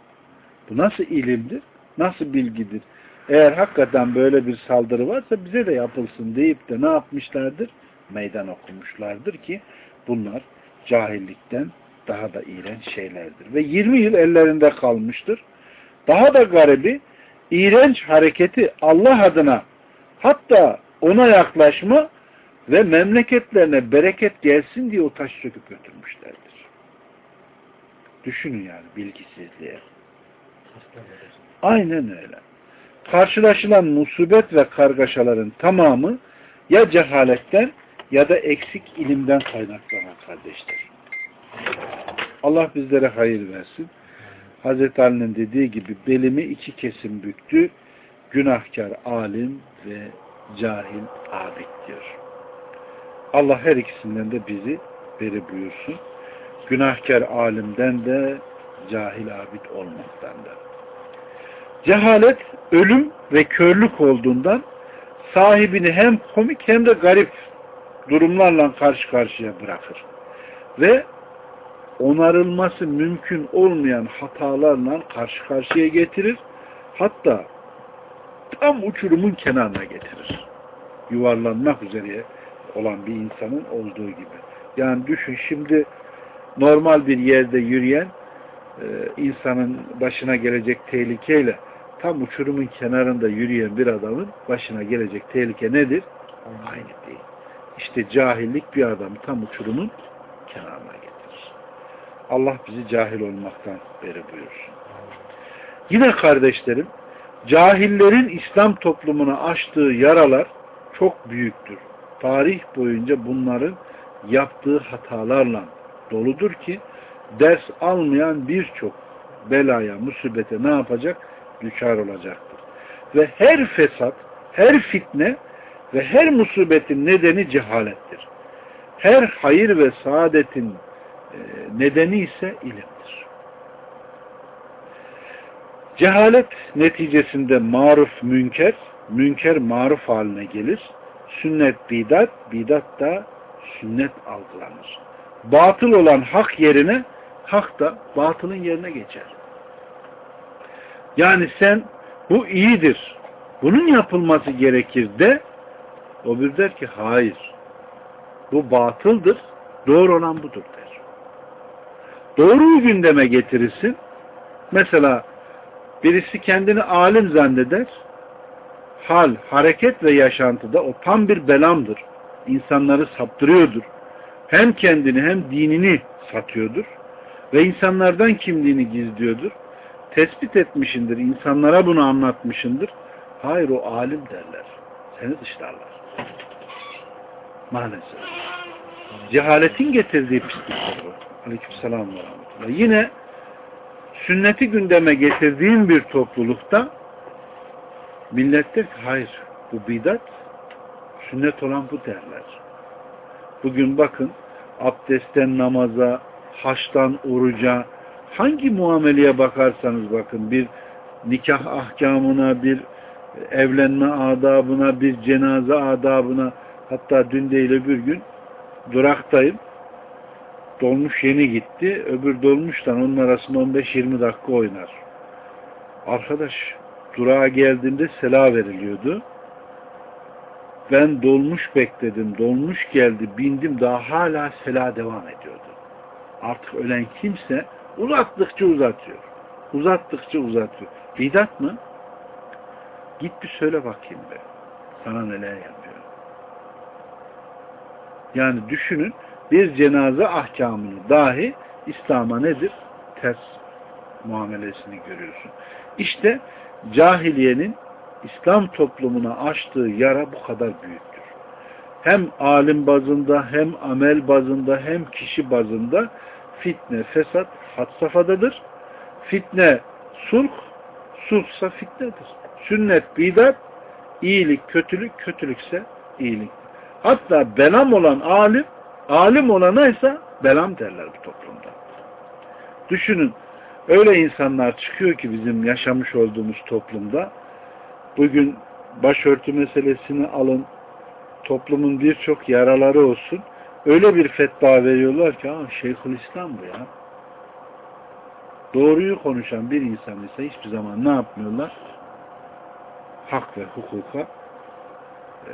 Bu nasıl ilimdir? Nasıl bilgidir? Eğer hakikaten böyle bir saldırı varsa bize de yapılsın deyip de ne yapmışlardır? Meydan okumuşlardır ki bunlar cahillikten daha da iğrenç şeylerdir. Ve 20 yıl ellerinde kalmıştır. Daha da garibi iğrenç hareketi Allah adına hatta ona yaklaşma ve memleketlerine bereket gelsin diye o taş söküp götürmüşlerdir. Düşünün yani bilgisizliğe. Aynen öyle. Karşılaşılan musibet ve kargaşaların tamamı ya cehaletten ya da eksik ilimden kaynaklanan kardeşler. Allah bizlere hayır versin. Hazreti Ali'nin dediği gibi belimi iki kesim büktü. Günahkar alim ve cahil abid diyor. Allah her ikisinden de bizi beri buyursun. Günahkar alimden de cahil abid olmaktan da. Cehalet ölüm ve körlük olduğundan sahibini hem komik hem de garip durumlarla karşı karşıya bırakır. Ve onarılması mümkün olmayan hatalarla karşı karşıya getirir. Hatta tam uçurumun kenarına getirir. Yuvarlanmak üzere olan bir insanın olduğu gibi. Yani düşün şimdi normal bir yerde yürüyen e, insanın başına gelecek tehlikeyle tam uçurumun kenarında yürüyen bir adamın başına gelecek tehlike nedir? Aynı değil. İşte cahillik bir adamı tam uçurumun kenarına getirir. Allah bizi cahil olmaktan beri buyursun. Yine kardeşlerim, cahillerin İslam toplumuna açtığı yaralar çok büyüktür. Tarih boyunca bunların yaptığı hatalarla doludur ki ders almayan birçok belaya, musibete ne yapacak? Düçar olacaktır. Ve her fesat, her fitne ve her musibetin nedeni cehalettir. Her hayır ve saadetin nedeni ise ilimdir. Cehalet neticesinde maruf münker, münker maruf haline gelir. Sünnet bidat, bidat da sünnet algılanır. Batıl olan hak yerine hak da batılın yerine geçer. Yani sen bu iyidir, bunun yapılması gerekir de o bir der ki hayır. Bu batıldır. Doğru olan budur der. Doğruyu gündeme getirirsin. Mesela birisi kendini alim zanneder. Hal, hareket ve yaşantıda o tam bir belamdır. İnsanları saptırıyordur. Hem kendini hem dinini satıyordur. Ve insanlardan kimliğini gizliyordur. Tespit etmişindir. insanlara bunu anlatmışındır. Hayır o alim derler. Seni dışlarlar. Maalesef. Cehaletin getirdiği pislikler bu. Aleykümselam ve rahmetullah. Yine sünneti gündeme getirdiğin bir toplulukta millet hayır bu bidat sünnet olan bu derler. Bugün bakın abdestten namaza, haçtan oruca, hangi muameleye bakarsanız bakın bir nikah ahkamına, bir evlenme adabına, bir cenaze adabına hatta dün değil öbür gün duraktayım. Dolmuş yeni gitti. Öbür dolmuştan onun arasında 15-20 dakika oynar. Arkadaş durağa geldiğimde sela veriliyordu. Ben dolmuş bekledim. Dolmuş geldi. Bindim. Daha hala sela devam ediyordu. Artık ölen kimse uzattıkça uzatıyor. Uzattıkça uzatıyor. Bidat mı? Git bir söyle bakayım be. Sana neler yapıyor. Yani düşünün bir cenaze ahkamını dahi İslam'a nedir? Ters muamelesini görüyorsun. İşte cahiliyenin İslam toplumuna açtığı yara bu kadar büyüktür. Hem alim bazında, hem amel bazında, hem kişi bazında fitne, fesat had safhadadır. Fitne, sulh, sulhsa fitnedir. Sünnet, bidat, iyilik, kötülük, kötülükse iyilik. Hatta belam olan alim, alim olana ise belam derler bu toplumda. Düşünün, öyle insanlar çıkıyor ki bizim yaşamış olduğumuz toplumda, bugün başörtü meselesini alın, toplumun birçok yaraları olsun, öyle bir fetva veriyorlar ki, Şeyhülislam bu ya. Doğruyu konuşan bir insan ise hiçbir zaman ne yapmıyorlar? Hak ve hukuka e,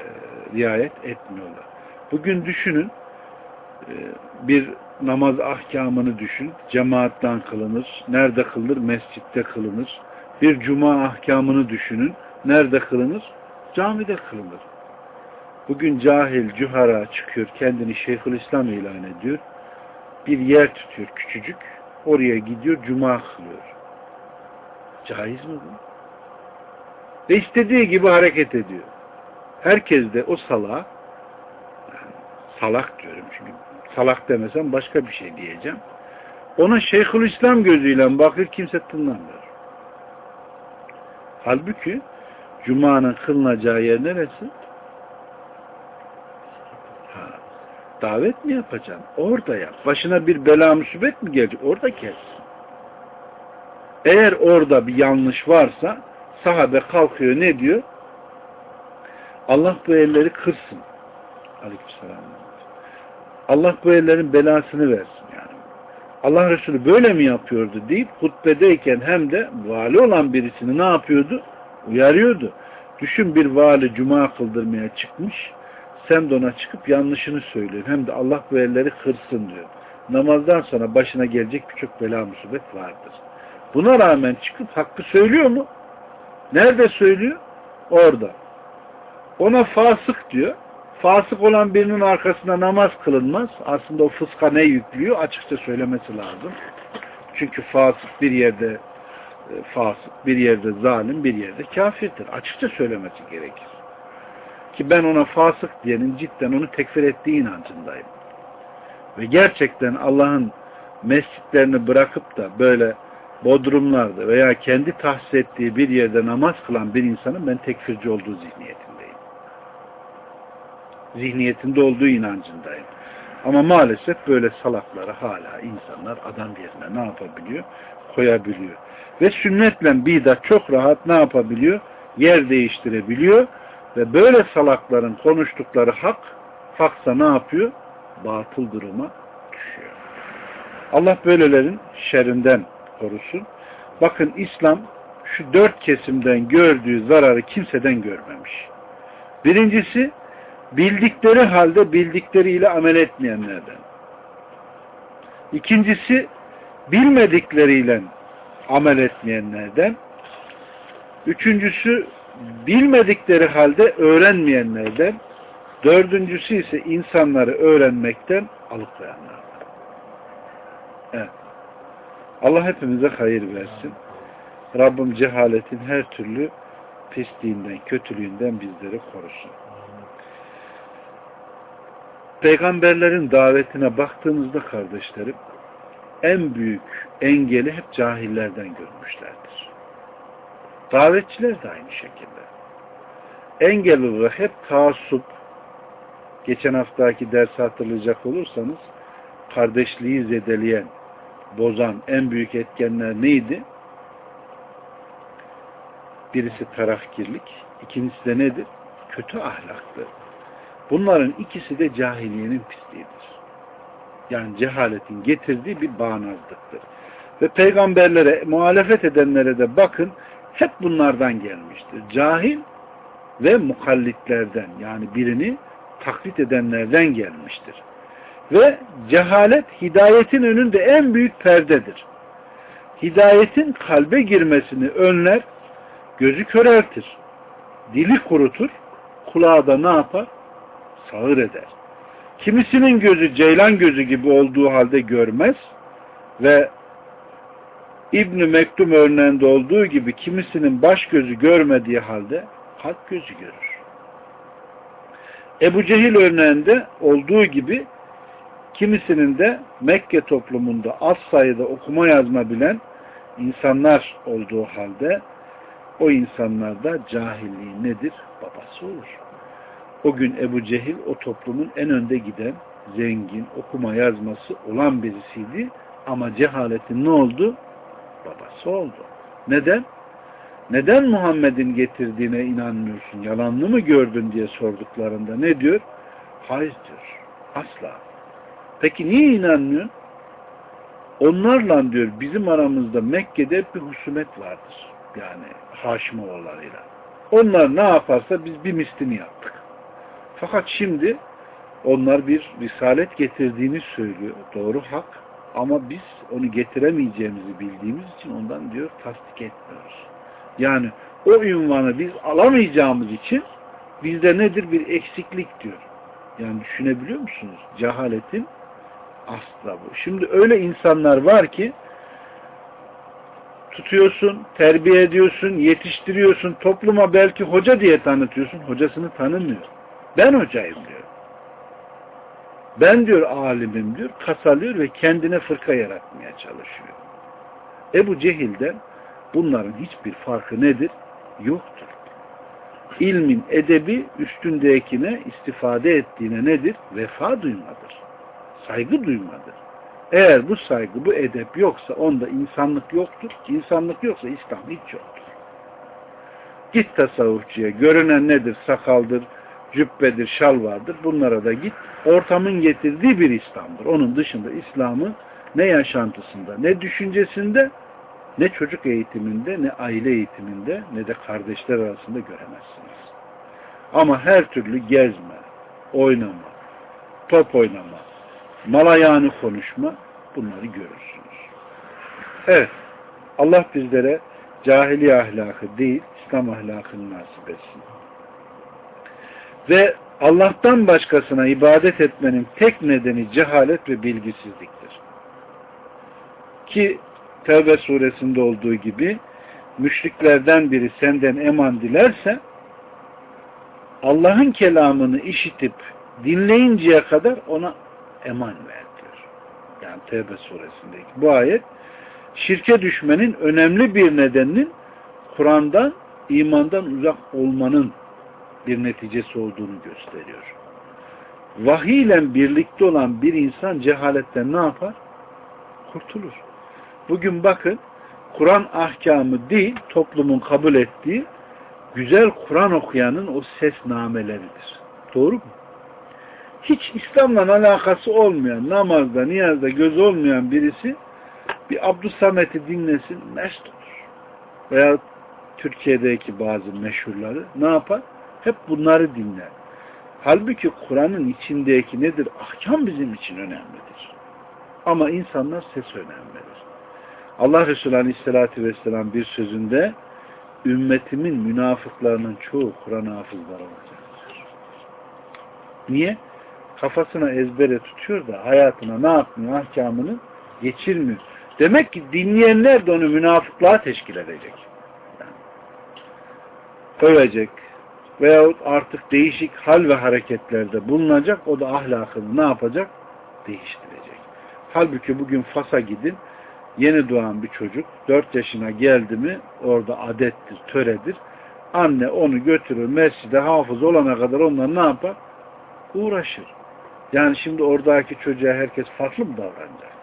riayet etmiyorlar. Bugün düşünün, bir namaz ahkamını düşün, cemaatten kılınır, nerede kılınır? Mescitte kılınır. Bir cuma ahkamını düşünün, nerede kılınır? Camide kılınır. Bugün cahil, cühara çıkıyor, kendini Şeyhülislam ilan ediyor. Bir yer tutuyor küçücük, oraya gidiyor, cuma kılıyor. Caiz mi bu? Ve istediği gibi hareket ediyor. Herkes de o salağa salak diyorum çünkü salak demesem başka bir şey diyeceğim. Ona Şeyhülislam gözüyle bakır kimse tınlamıyor. Halbuki Cuma'nın kılınacağı yer neresi? Ha, davet mi yapacaksın? Orada yap. Başına bir bela musibet mi gelecek? Orada kes. Eğer orada bir yanlış varsa sahabe kalkıyor ne diyor? Allah bu elleri kırsın. Aleykümselam. Allah bu ellerin belasını versin yani. Allah Resulü böyle mi yapıyordu deyip hutbedeyken hem de vali olan birisini ne yapıyordu? Uyarıyordu. Düşün bir vali cuma kıldırmaya çıkmış. Sen de ona çıkıp yanlışını söylüyorsun. Hem de Allah bu elleri kırsın diyor. Namazdan sonra başına gelecek birçok bela musibet vardır. Buna rağmen çıkıp hakkı söylüyor mu? Nerede söylüyor? Orada. Ona fasık diyor. Fasık olan birinin arkasında namaz kılınmaz. Aslında o fıska ne yüklüyor? Açıkça söylemesi lazım. Çünkü fasık bir yerde e, fasık, bir yerde zalim, bir yerde kafirdir. Açıkça söylemesi gerekir. Ki ben ona fasık diyenin cidden onu tekfir ettiği inancındayım. Ve gerçekten Allah'ın mescitlerini bırakıp da böyle bodrumlarda veya kendi tahsis ettiği bir yerde namaz kılan bir insanın ben tekfirci olduğu zihniyetindeyim. Zihniyetinde olduğu inancındayım. Ama maalesef böyle salakları hala insanlar adam yerine ne yapabiliyor? Koyabiliyor. Ve sünnetle bidat çok rahat ne yapabiliyor? Yer değiştirebiliyor. Ve böyle salakların konuştukları hak, haksa ne yapıyor? Batıl duruma düşüyor. Allah böylelerin şerrinden korusun. Bakın İslam şu dört kesimden gördüğü zararı kimseden görmemiş. Birincisi bildikleri halde bildikleriyle amel etmeyenlerden. İkincisi bilmedikleriyle amel etmeyenlerden. Üçüncüsü bilmedikleri halde öğrenmeyenlerden. Dördüncüsü ise insanları öğrenmekten alıkoyanlardan. Evet. Allah hepimize hayır versin. Rabbim cehaletin her türlü pisliğinden, kötülüğünden bizleri korusun. Peygamberlerin davetine baktığımızda kardeşlerim, en büyük engeli hep cahillerden görmüşlerdir. Davetçiler de aynı şekilde. Engel olarak hep taassup, geçen haftaki dersi hatırlayacak olursanız, kardeşliği zedeleyen, bozan en büyük etkenler neydi? Birisi tarafkirlik, İkincisi de nedir? Kötü ahlaktır. Bunların ikisi de cahiliyenin pisliğidir. Yani cehaletin getirdiği bir bağnazlıktır. Ve peygamberlere, muhalefet edenlere de bakın hep bunlardan gelmiştir. Cahil ve mukallitlerden yani birini taklit edenlerden gelmiştir. Ve cehalet hidayetin önünde en büyük perdedir. Hidayetin kalbe girmesini önler, gözü köreltir, dili kurutur, kulağı da ne yapar? Sağır eder. Kimisinin gözü ceylan gözü gibi olduğu halde görmez ve İbn Mektum örneğinde olduğu gibi kimisinin baş gözü görmediği halde kalp gözü görür. Ebu Cehil örneğinde olduğu gibi kimisinin de Mekke toplumunda az sayıda okuma yazma bilen insanlar olduğu halde o insanlarda cahilliği nedir? Babası olur. O gün Ebu Cehil o toplumun en önde giden, zengin, okuma yazması olan birisiydi. Ama cehaletin ne oldu? Babası oldu. Neden? Neden Muhammed'in getirdiğine inanmıyorsun? Yalanlı mı gördün diye sorduklarında ne diyor? Hayır diyor. Asla. Peki niye inanmıyorsun? Onlarla diyor bizim aramızda Mekke'de bir husumet vardır. Yani Haşimoğullarıyla. Onlar ne yaparsa biz bir mislini yaptık. Fakat şimdi onlar bir risalet getirdiğini söylüyor. Doğru hak. Ama biz onu getiremeyeceğimizi bildiğimiz için ondan diyor tasdik etmiyoruz. Yani o ünvanı biz alamayacağımız için bizde nedir bir eksiklik diyor. Yani düşünebiliyor musunuz? Cehaletin asla bu. Şimdi öyle insanlar var ki tutuyorsun, terbiye ediyorsun, yetiştiriyorsun, topluma belki hoca diye tanıtıyorsun, hocasını tanımıyor. Ben hocayım diyor. Ben diyor alimim diyor, kasalıyor ve kendine fırka yaratmaya çalışıyor. Ebu Cehil'den bunların hiçbir farkı nedir? Yoktur. İlmin edebi üstündekine istifade ettiğine nedir? Vefa duymadır. Saygı duymadır. Eğer bu saygı, bu edep yoksa onda insanlık yoktur. İnsanlık yoksa İslam hiç yoktur. Git tasavvufçuya. Görünen nedir? Sakaldır, cübbedir, şal vardır. Bunlara da git. Ortamın getirdiği bir İslam'dır. Onun dışında İslam'ı ne yaşantısında, ne düşüncesinde, ne çocuk eğitiminde, ne aile eğitiminde, ne de kardeşler arasında göremezsiniz. Ama her türlü gezme, oynama, top oynama, malayani konuşma bunları görürsünüz. Evet. Allah bizlere cahili ahlakı değil, İslam ahlakını nasip etsin. Ve Allah'tan başkasına ibadet etmenin tek nedeni cehalet ve bilgisizliktir. Ki Tevbe suresinde olduğu gibi müşriklerden biri senden eman dilerse Allah'ın kelamını işitip dinleyinceye kadar ona eman ver. Yani Tevbe suresindeki bu ayet şirke düşmenin önemli bir nedeninin Kur'an'dan, imandan uzak olmanın bir neticesi olduğunu gösteriyor. Vahiy ile birlikte olan bir insan cehaletten ne yapar? Kurtulur. Bugün bakın Kur'an ahkamı değil, toplumun kabul ettiği güzel Kur'an okuyanın o ses nameleridir. Doğru mu? Hiç İslam'la alakası olmayan, namazda, niyazda göz olmayan birisi bir Abdüsamet'i dinlesin, mest olur. Veya Türkiye'deki bazı meşhurları ne yapar? Hep bunları dinler. Halbuki Kur'an'ın içindeki nedir? Ahkam bizim için önemlidir. Ama insanlar ses önemlidir. Allah Resulü Aleyhisselatü Vesselam bir sözünde ümmetimin münafıklarının çoğu Kur'an hafızları olacaktır. Niye? Kafasına ezbere tutuyor da hayatına ne yapmıyor? Ahkamını geçirmiyor. Demek ki dinleyenler de onu münafıklığa teşkil edecek. Yani, övecek veyahut artık değişik hal ve hareketlerde bulunacak. O da ahlakını ne yapacak? Değiştirecek. Halbuki bugün Fas'a gidin yeni doğan bir çocuk 4 yaşına geldi mi orada adettir, töredir. Anne onu götürür mescide hafız olana kadar onlar ne yapar? Uğraşır. Yani şimdi oradaki çocuğa herkes farklı mı davranacak?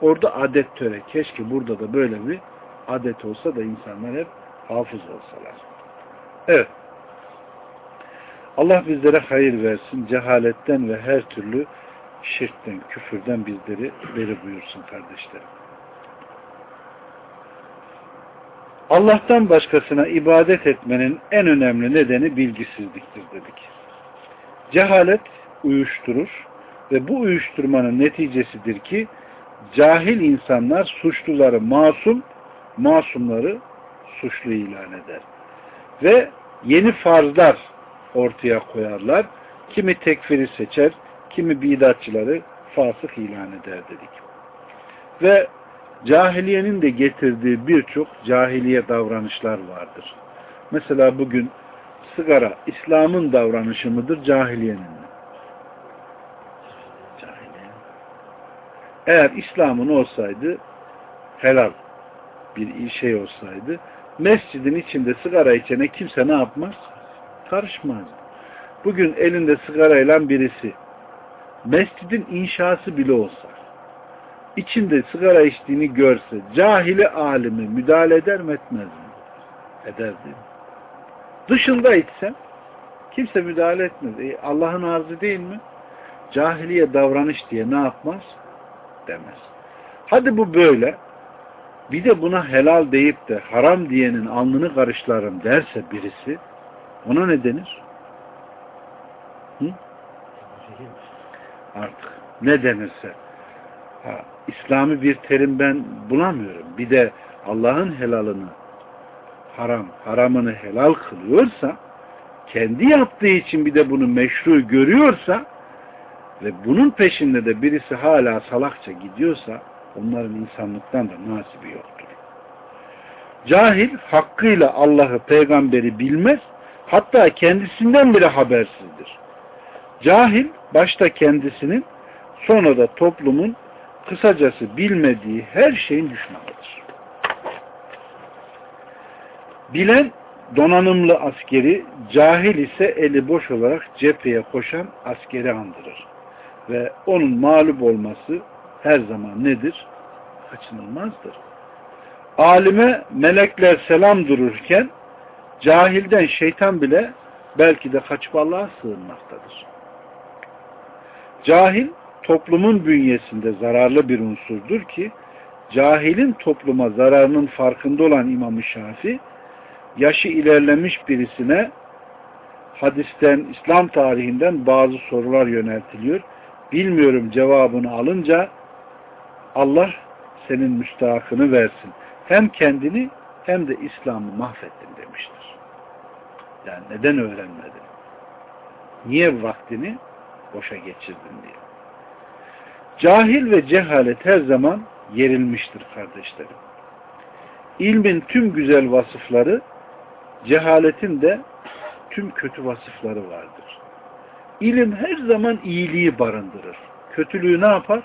Orada adet töre. Keşke burada da böyle bir adet olsa da insanlar hep hafız olsalar. Evet. Allah bizlere hayır versin. Cehaletten ve her türlü şirkten, küfürden bizleri beri buyursun kardeşlerim. Allah'tan başkasına ibadet etmenin en önemli nedeni bilgisizliktir dedik. Cehalet uyuşturur ve bu uyuşturmanın neticesidir ki cahil insanlar suçluları masum, masumları suçlu ilan eder. Ve yeni farzlar ortaya koyarlar. Kimi tekfiri seçer, kimi bidatçıları fasık ilan eder dedik. Ve cahiliyenin de getirdiği birçok cahiliye davranışlar vardır. Mesela bugün sigara İslam'ın davranışı mıdır, cahiliyenin mi? Eğer İslam'ın olsaydı helal bir şey olsaydı mescidin içinde sigara içene kimse ne yapmaz? Karışmaz. Bugün elinde sigarayla birisi mescidin inşası bile olsa içinde sigara içtiğini görse cahili alimi müdahale eder mi etmez mi? Eder değil mi? Dışında içsem kimse müdahale etmez. E, Allah'ın arzı değil mi? Cahiliye davranış diye ne yapmaz? Demez. Hadi bu böyle. Bir de buna helal deyip de haram diyenin alnını karışlarım derse birisi ona ne denir? Hı? Artık ne denirse. Ha, İslami bir terim ben bulamıyorum. Bir de Allah'ın helalını haram, haramını helal kılıyorsa kendi yaptığı için bir de bunu meşru görüyorsa ve bunun peşinde de birisi hala salakça gidiyorsa onların insanlıktan da nasibi yoktur. Cahil hakkıyla Allah'ı, peygamberi bilmez, hatta kendisinden bile habersizdir. Cahil başta kendisinin, sonra da toplumun kısacası bilmediği her şeyin düşmanıdır. Bilen donanımlı askeri, cahil ise eli boş olarak cepheye koşan askeri andırır. Ve onun mağlup olması her zaman nedir? Kaçınılmazdır. Alime melekler selam dururken cahilden şeytan bile belki de kaçıp Allah'a sığınmaktadır. Cahil toplumun bünyesinde zararlı bir unsurdur ki cahilin topluma zararının farkında olan İmam-ı Şafi yaşı ilerlemiş birisine hadisten, İslam tarihinden bazı sorular yöneltiliyor. Bilmiyorum cevabını alınca Allah senin müstahakını versin. Hem kendini hem de İslam'ı mahvettin demiştir. Yani neden öğrenmedin? Niye vaktini boşa geçirdin diye. Cahil ve cehalet her zaman yerilmiştir kardeşlerim. İlmin tüm güzel vasıfları, cehaletin de tüm kötü vasıfları vardır. İlim her zaman iyiliği barındırır. Kötülüğü ne yapar?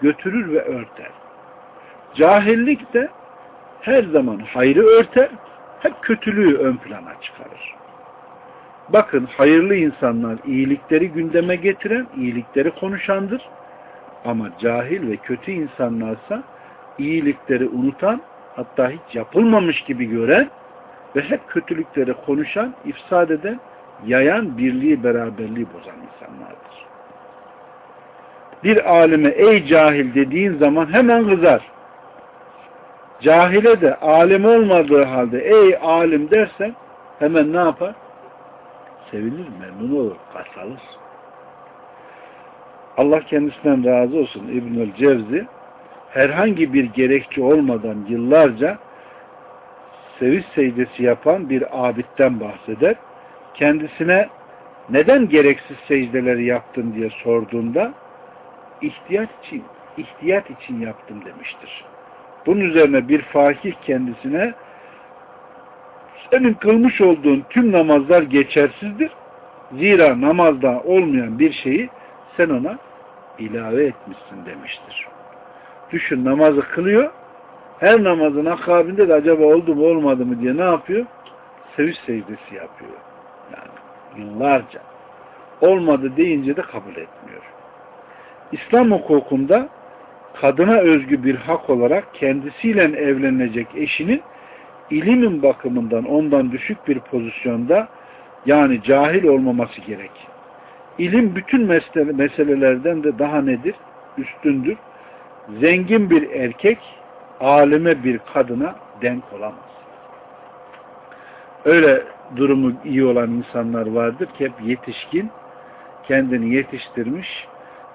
Götürür ve örter. Cahillik de her zaman hayrı örter, hep kötülüğü ön plana çıkarır. Bakın hayırlı insanlar iyilikleri gündeme getiren, iyilikleri konuşandır. Ama cahil ve kötü insanlarsa iyilikleri unutan, hatta hiç yapılmamış gibi gören ve hep kötülükleri konuşan, ifsad eden, yayan, birliği, beraberliği bozan insanlardır. Bir alime ey cahil dediğin zaman hemen kızar. Cahile de alim olmadığı halde ey alim dersen hemen ne yapar? Sevinir, memnun olur, kasalır. Allah kendisinden razı olsun İbnül Cevzi herhangi bir gerekçe olmadan yıllarca seviş secdesi yapan bir abitten bahseder. Kendisine neden gereksiz secdeleri yaptın diye sorduğunda ihtiyat için, ihtiyat için yaptım demiştir. Bunun üzerine bir fakih kendisine senin kılmış olduğun tüm namazlar geçersizdir. Zira namazda olmayan bir şeyi sen ona ilave etmişsin demiştir. Düşün namazı kılıyor. Her namazın akabinde de acaba oldu mu olmadı mı diye ne yapıyor? Seviş secdesi yapıyor. Yani yıllarca. Olmadı deyince de kabul etmiyor. İslam hukukunda kadına özgü bir hak olarak kendisiyle evlenecek eşinin ilimin bakımından ondan düşük bir pozisyonda Yani cahil olmaması gerek. İlim bütün mesele, meselelerden de daha nedir? Üstündür. Zengin bir erkek alime bir kadına denk olamaz. Öyle durumu iyi olan insanlar vardır ki hep yetişkin, kendini yetiştirmiş,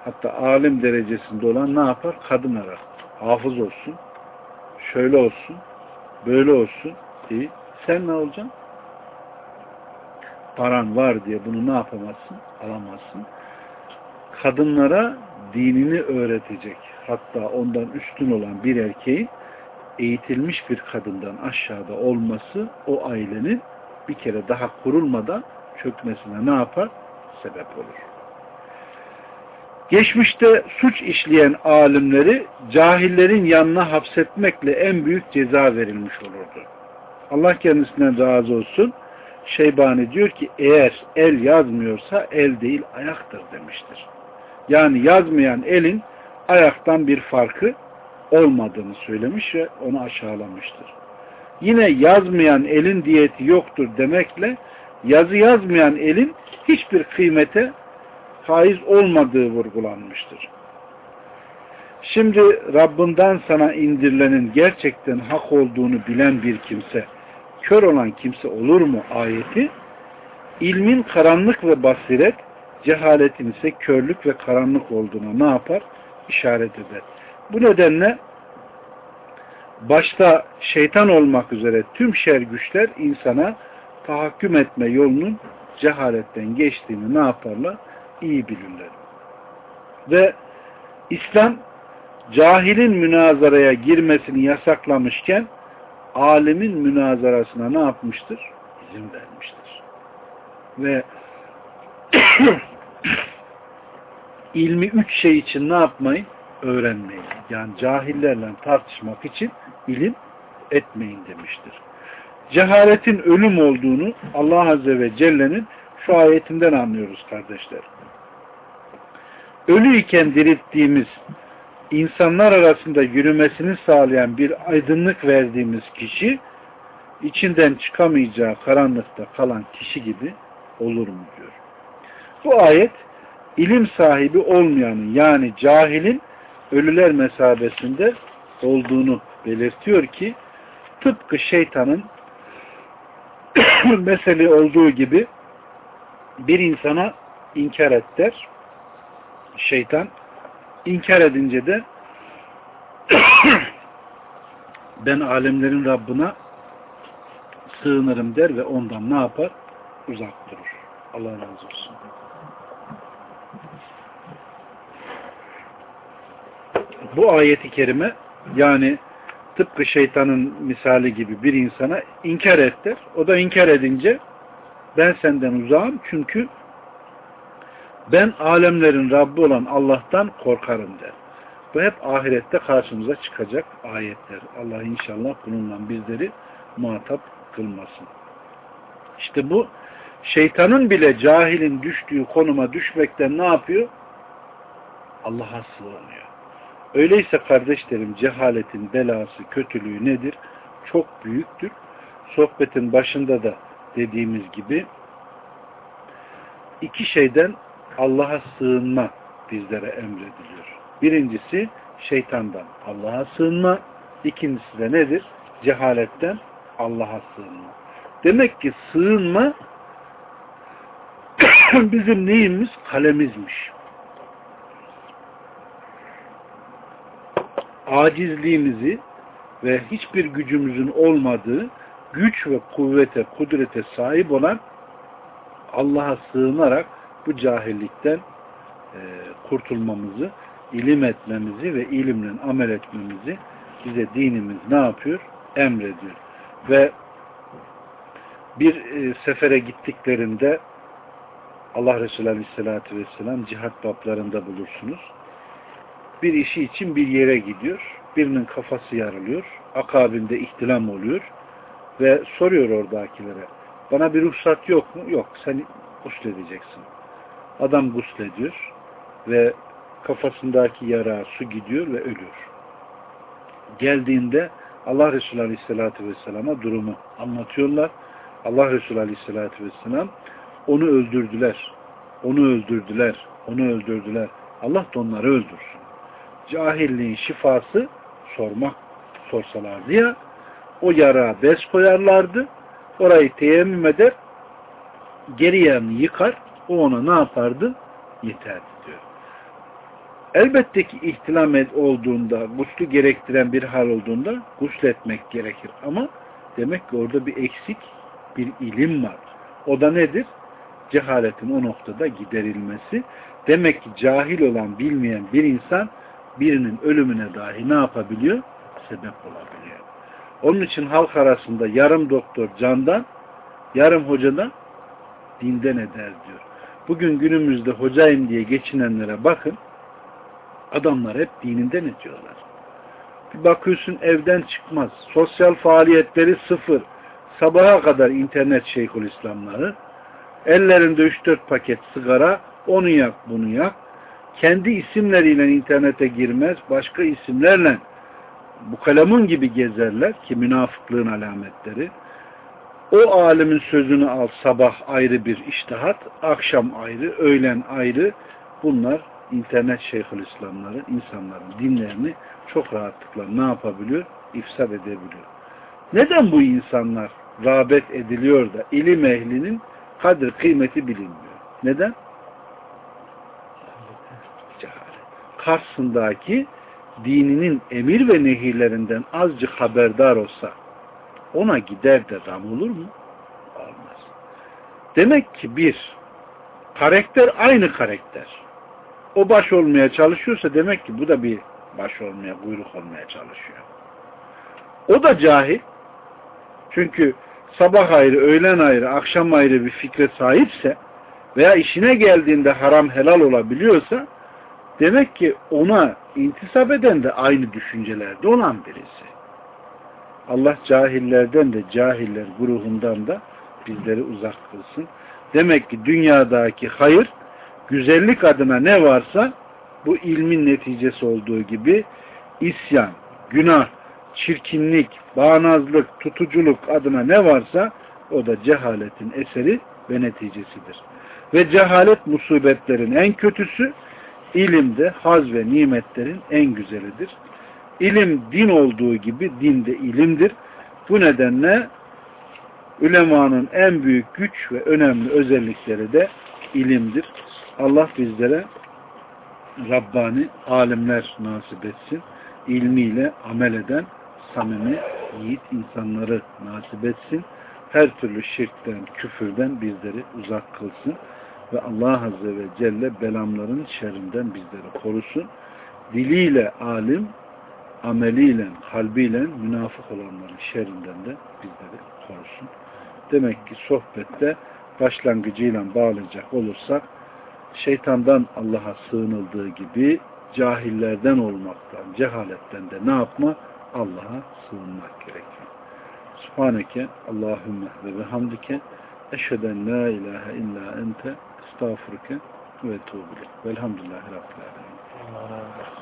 hatta alim derecesinde olan ne yapar? Kadın arar. Hafız olsun, şöyle olsun, böyle olsun. İyi. Sen ne olacaksın? Paran var diye bunu ne yapamazsın? Alamazsın. Kadınlara dinini öğretecek, hatta ondan üstün olan bir erkeğin eğitilmiş bir kadından aşağıda olması o ailenin bir kere daha kurulmadan çökmesine ne yapar? Sebep olur. Geçmişte suç işleyen alimleri cahillerin yanına hapsetmekle en büyük ceza verilmiş olurdu. Allah kendisinden razı olsun. Şeybani diyor ki eğer el yazmıyorsa el değil ayaktır demiştir. Yani yazmayan elin ayaktan bir farkı olmadığını söylemiş ve onu aşağılamıştır. Yine yazmayan elin diyeti yoktur demekle yazı yazmayan elin hiçbir kıymete faiz olmadığı vurgulanmıştır. Şimdi Rabbinden sana indirilenin gerçekten hak olduğunu bilen bir kimse, kör olan kimse olur mu ayeti, ilmin karanlık ve basiret, cehaletin ise körlük ve karanlık olduğuna ne yapar? İşaret eder. Bu nedenle başta şeytan olmak üzere tüm şer güçler insana tahakküm etme yolunun cehaletten geçtiğini ne yaparlar? İyi bilirler. Ve İslam cahilin münazaraya girmesini yasaklamışken alimin münazarasına ne yapmıştır? İzin vermiştir. Ve ilmi üç şey için ne yapmayın? Öğrenmeyin. Yani cahillerle tartışmak için ilim etmeyin demiştir. Cehaletin ölüm olduğunu Allah Azze ve Celle'nin şu ayetinden anlıyoruz kardeşler. Ölü iken dirilttiğimiz insanlar arasında yürümesini sağlayan bir aydınlık verdiğimiz kişi içinden çıkamayacağı karanlıkta kalan kişi gibi olur mu diyor. Bu ayet ilim sahibi olmayanın yani cahilin ölüler mesabesinde olduğunu belirtiyor ki tıpkı şeytanın mesele olduğu gibi bir insana inkar et der. Şeytan inkar edince de ben alemlerin Rabbına sığınırım der ve ondan ne yapar? Uzak durur. Allah razı olsun. Bu ayeti kerime yani tıpkı şeytanın misali gibi bir insana inkar et der. O da inkar edince ben senden uzağım çünkü ben alemlerin Rabbi olan Allah'tan korkarım der. Bu hep ahirette karşımıza çıkacak ayetler. Allah inşallah bununla bizleri muhatap kılmasın. İşte bu şeytanın bile cahilin düştüğü konuma düşmekten ne yapıyor? Allah'a sığınıyor. Öyleyse kardeşlerim cehaletin belası, kötülüğü nedir? Çok büyüktür. Sohbetin başında da dediğimiz gibi iki şeyden Allah'a sığınma bizlere emrediliyor. Birincisi şeytandan Allah'a sığınma. İkincisi de nedir? Cehaletten Allah'a sığınma. Demek ki sığınma bizim neyimiz? Kalemizmiş. Acizliğimizi ve hiçbir gücümüzün olmadığı güç ve kuvvete, kudrete sahip olan Allah'a sığınarak bu cahillikten e, kurtulmamızı, ilim etmemizi ve ilimle amel etmemizi bize dinimiz ne yapıyor? Emrediyor. Ve bir e, sefere gittiklerinde Allah Resulü Aleyhisselatü Vesselam cihat bablarında bulursunuz. Bir işi için bir yere gidiyor. Birinin kafası yarılıyor. Akabinde ihtilam oluyor. Ve soruyor oradakilere. Bana bir ruhsat yok mu? Yok. Sen gusledeceksin. Adam guslediyor ve kafasındaki yara su gidiyor ve ölüyor. Geldiğinde Allah Resulü Aleyhisselatü Vesselam'a durumu anlatıyorlar. Allah Resulü Aleyhisselatü Vesselam Onu öldürdüler. Onu öldürdüler. Onu öldürdüler. Allah da onları öldürsün. Cahilliğin şifası sormak sorsalardı ya o yara bez koyarlardı. Orayı teyemmüm eder geri yıkar o ona ne yapardı? Yeterdi diyor. Elbette ki ihtilam olduğunda, guslu gerektiren bir hal olduğunda gusletmek gerekir. Ama demek ki orada bir eksik, bir ilim var. O da nedir? Cehaletin o noktada giderilmesi. Demek ki cahil olan, bilmeyen bir insan birinin ölümüne dahi ne yapabiliyor? Sebep olabiliyor. Onun için halk arasında yarım doktor candan, yarım hocadan dinden eder diyor. Bugün günümüzde hocayım diye geçinenlere bakın, adamlar hep dininden ediyorlar. Bir bakıyorsun evden çıkmaz. Sosyal faaliyetleri sıfır. Sabaha kadar internet şeyhülislamları. Ellerinde 3-4 paket sigara. Onu yak, bunu yak. Kendi isimleriyle internete girmez. Başka isimlerle bu kalemun gibi gezerler ki münafıklığın alametleri. O alimin sözünü al sabah ayrı bir iştihat, akşam ayrı, öğlen ayrı. Bunlar internet şeyhülislamları insanların dinlerini çok rahatlıkla ne yapabiliyor? İfsad edebiliyor. Neden bu insanlar rağbet ediliyor da ilim ehlinin kadir kıymeti bilinmiyor? Neden? Cehalet. Karşısındaki dininin emir ve nehirlerinden azıcık haberdar olsa ona gider de ram olur mu? Olmaz. Demek ki bir, karakter aynı karakter. O baş olmaya çalışıyorsa demek ki bu da bir baş olmaya, kuyruk olmaya çalışıyor. O da cahil. Çünkü sabah ayrı, öğlen ayrı, akşam ayrı bir fikre sahipse veya işine geldiğinde haram helal olabiliyorsa demek ki ona intisap eden de aynı düşüncelerde olan birisi. Allah cahillerden de cahiller grubundan da bizleri uzak kılsın. Demek ki dünyadaki hayır, güzellik adına ne varsa bu ilmin neticesi olduğu gibi isyan, günah, çirkinlik, bağnazlık, tutuculuk adına ne varsa o da cehaletin eseri ve neticesidir. Ve cehalet musibetlerin en kötüsü, ilimde haz ve nimetlerin en güzelidir. İlim din olduğu gibi din de ilimdir. Bu nedenle ulemanın en büyük güç ve önemli özellikleri de ilimdir. Allah bizlere Rabbani alimler nasip etsin. İlmiyle amel eden samimi, yiğit insanları nasip etsin. Her türlü şirkten, küfürden bizleri uzak kılsın. Ve Allah Azze ve Celle belamların şerrinden bizleri korusun. Diliyle alim, ameliyle, kalbiyle münafık olanların şerrinden de bizleri korusun. Demek ki sohbette başlangıcıyla bağlayacak olursak şeytandan Allah'a sığınıldığı gibi cahillerden olmaktan, cehaletten de ne yapma? Allah'a sığınmak gerekiyor. Subhaneke Allahümme ve bihamdike eşheden la ilahe illa ente estağfurke ve tuğbilek. Velhamdülillahi Rabbil Alemin.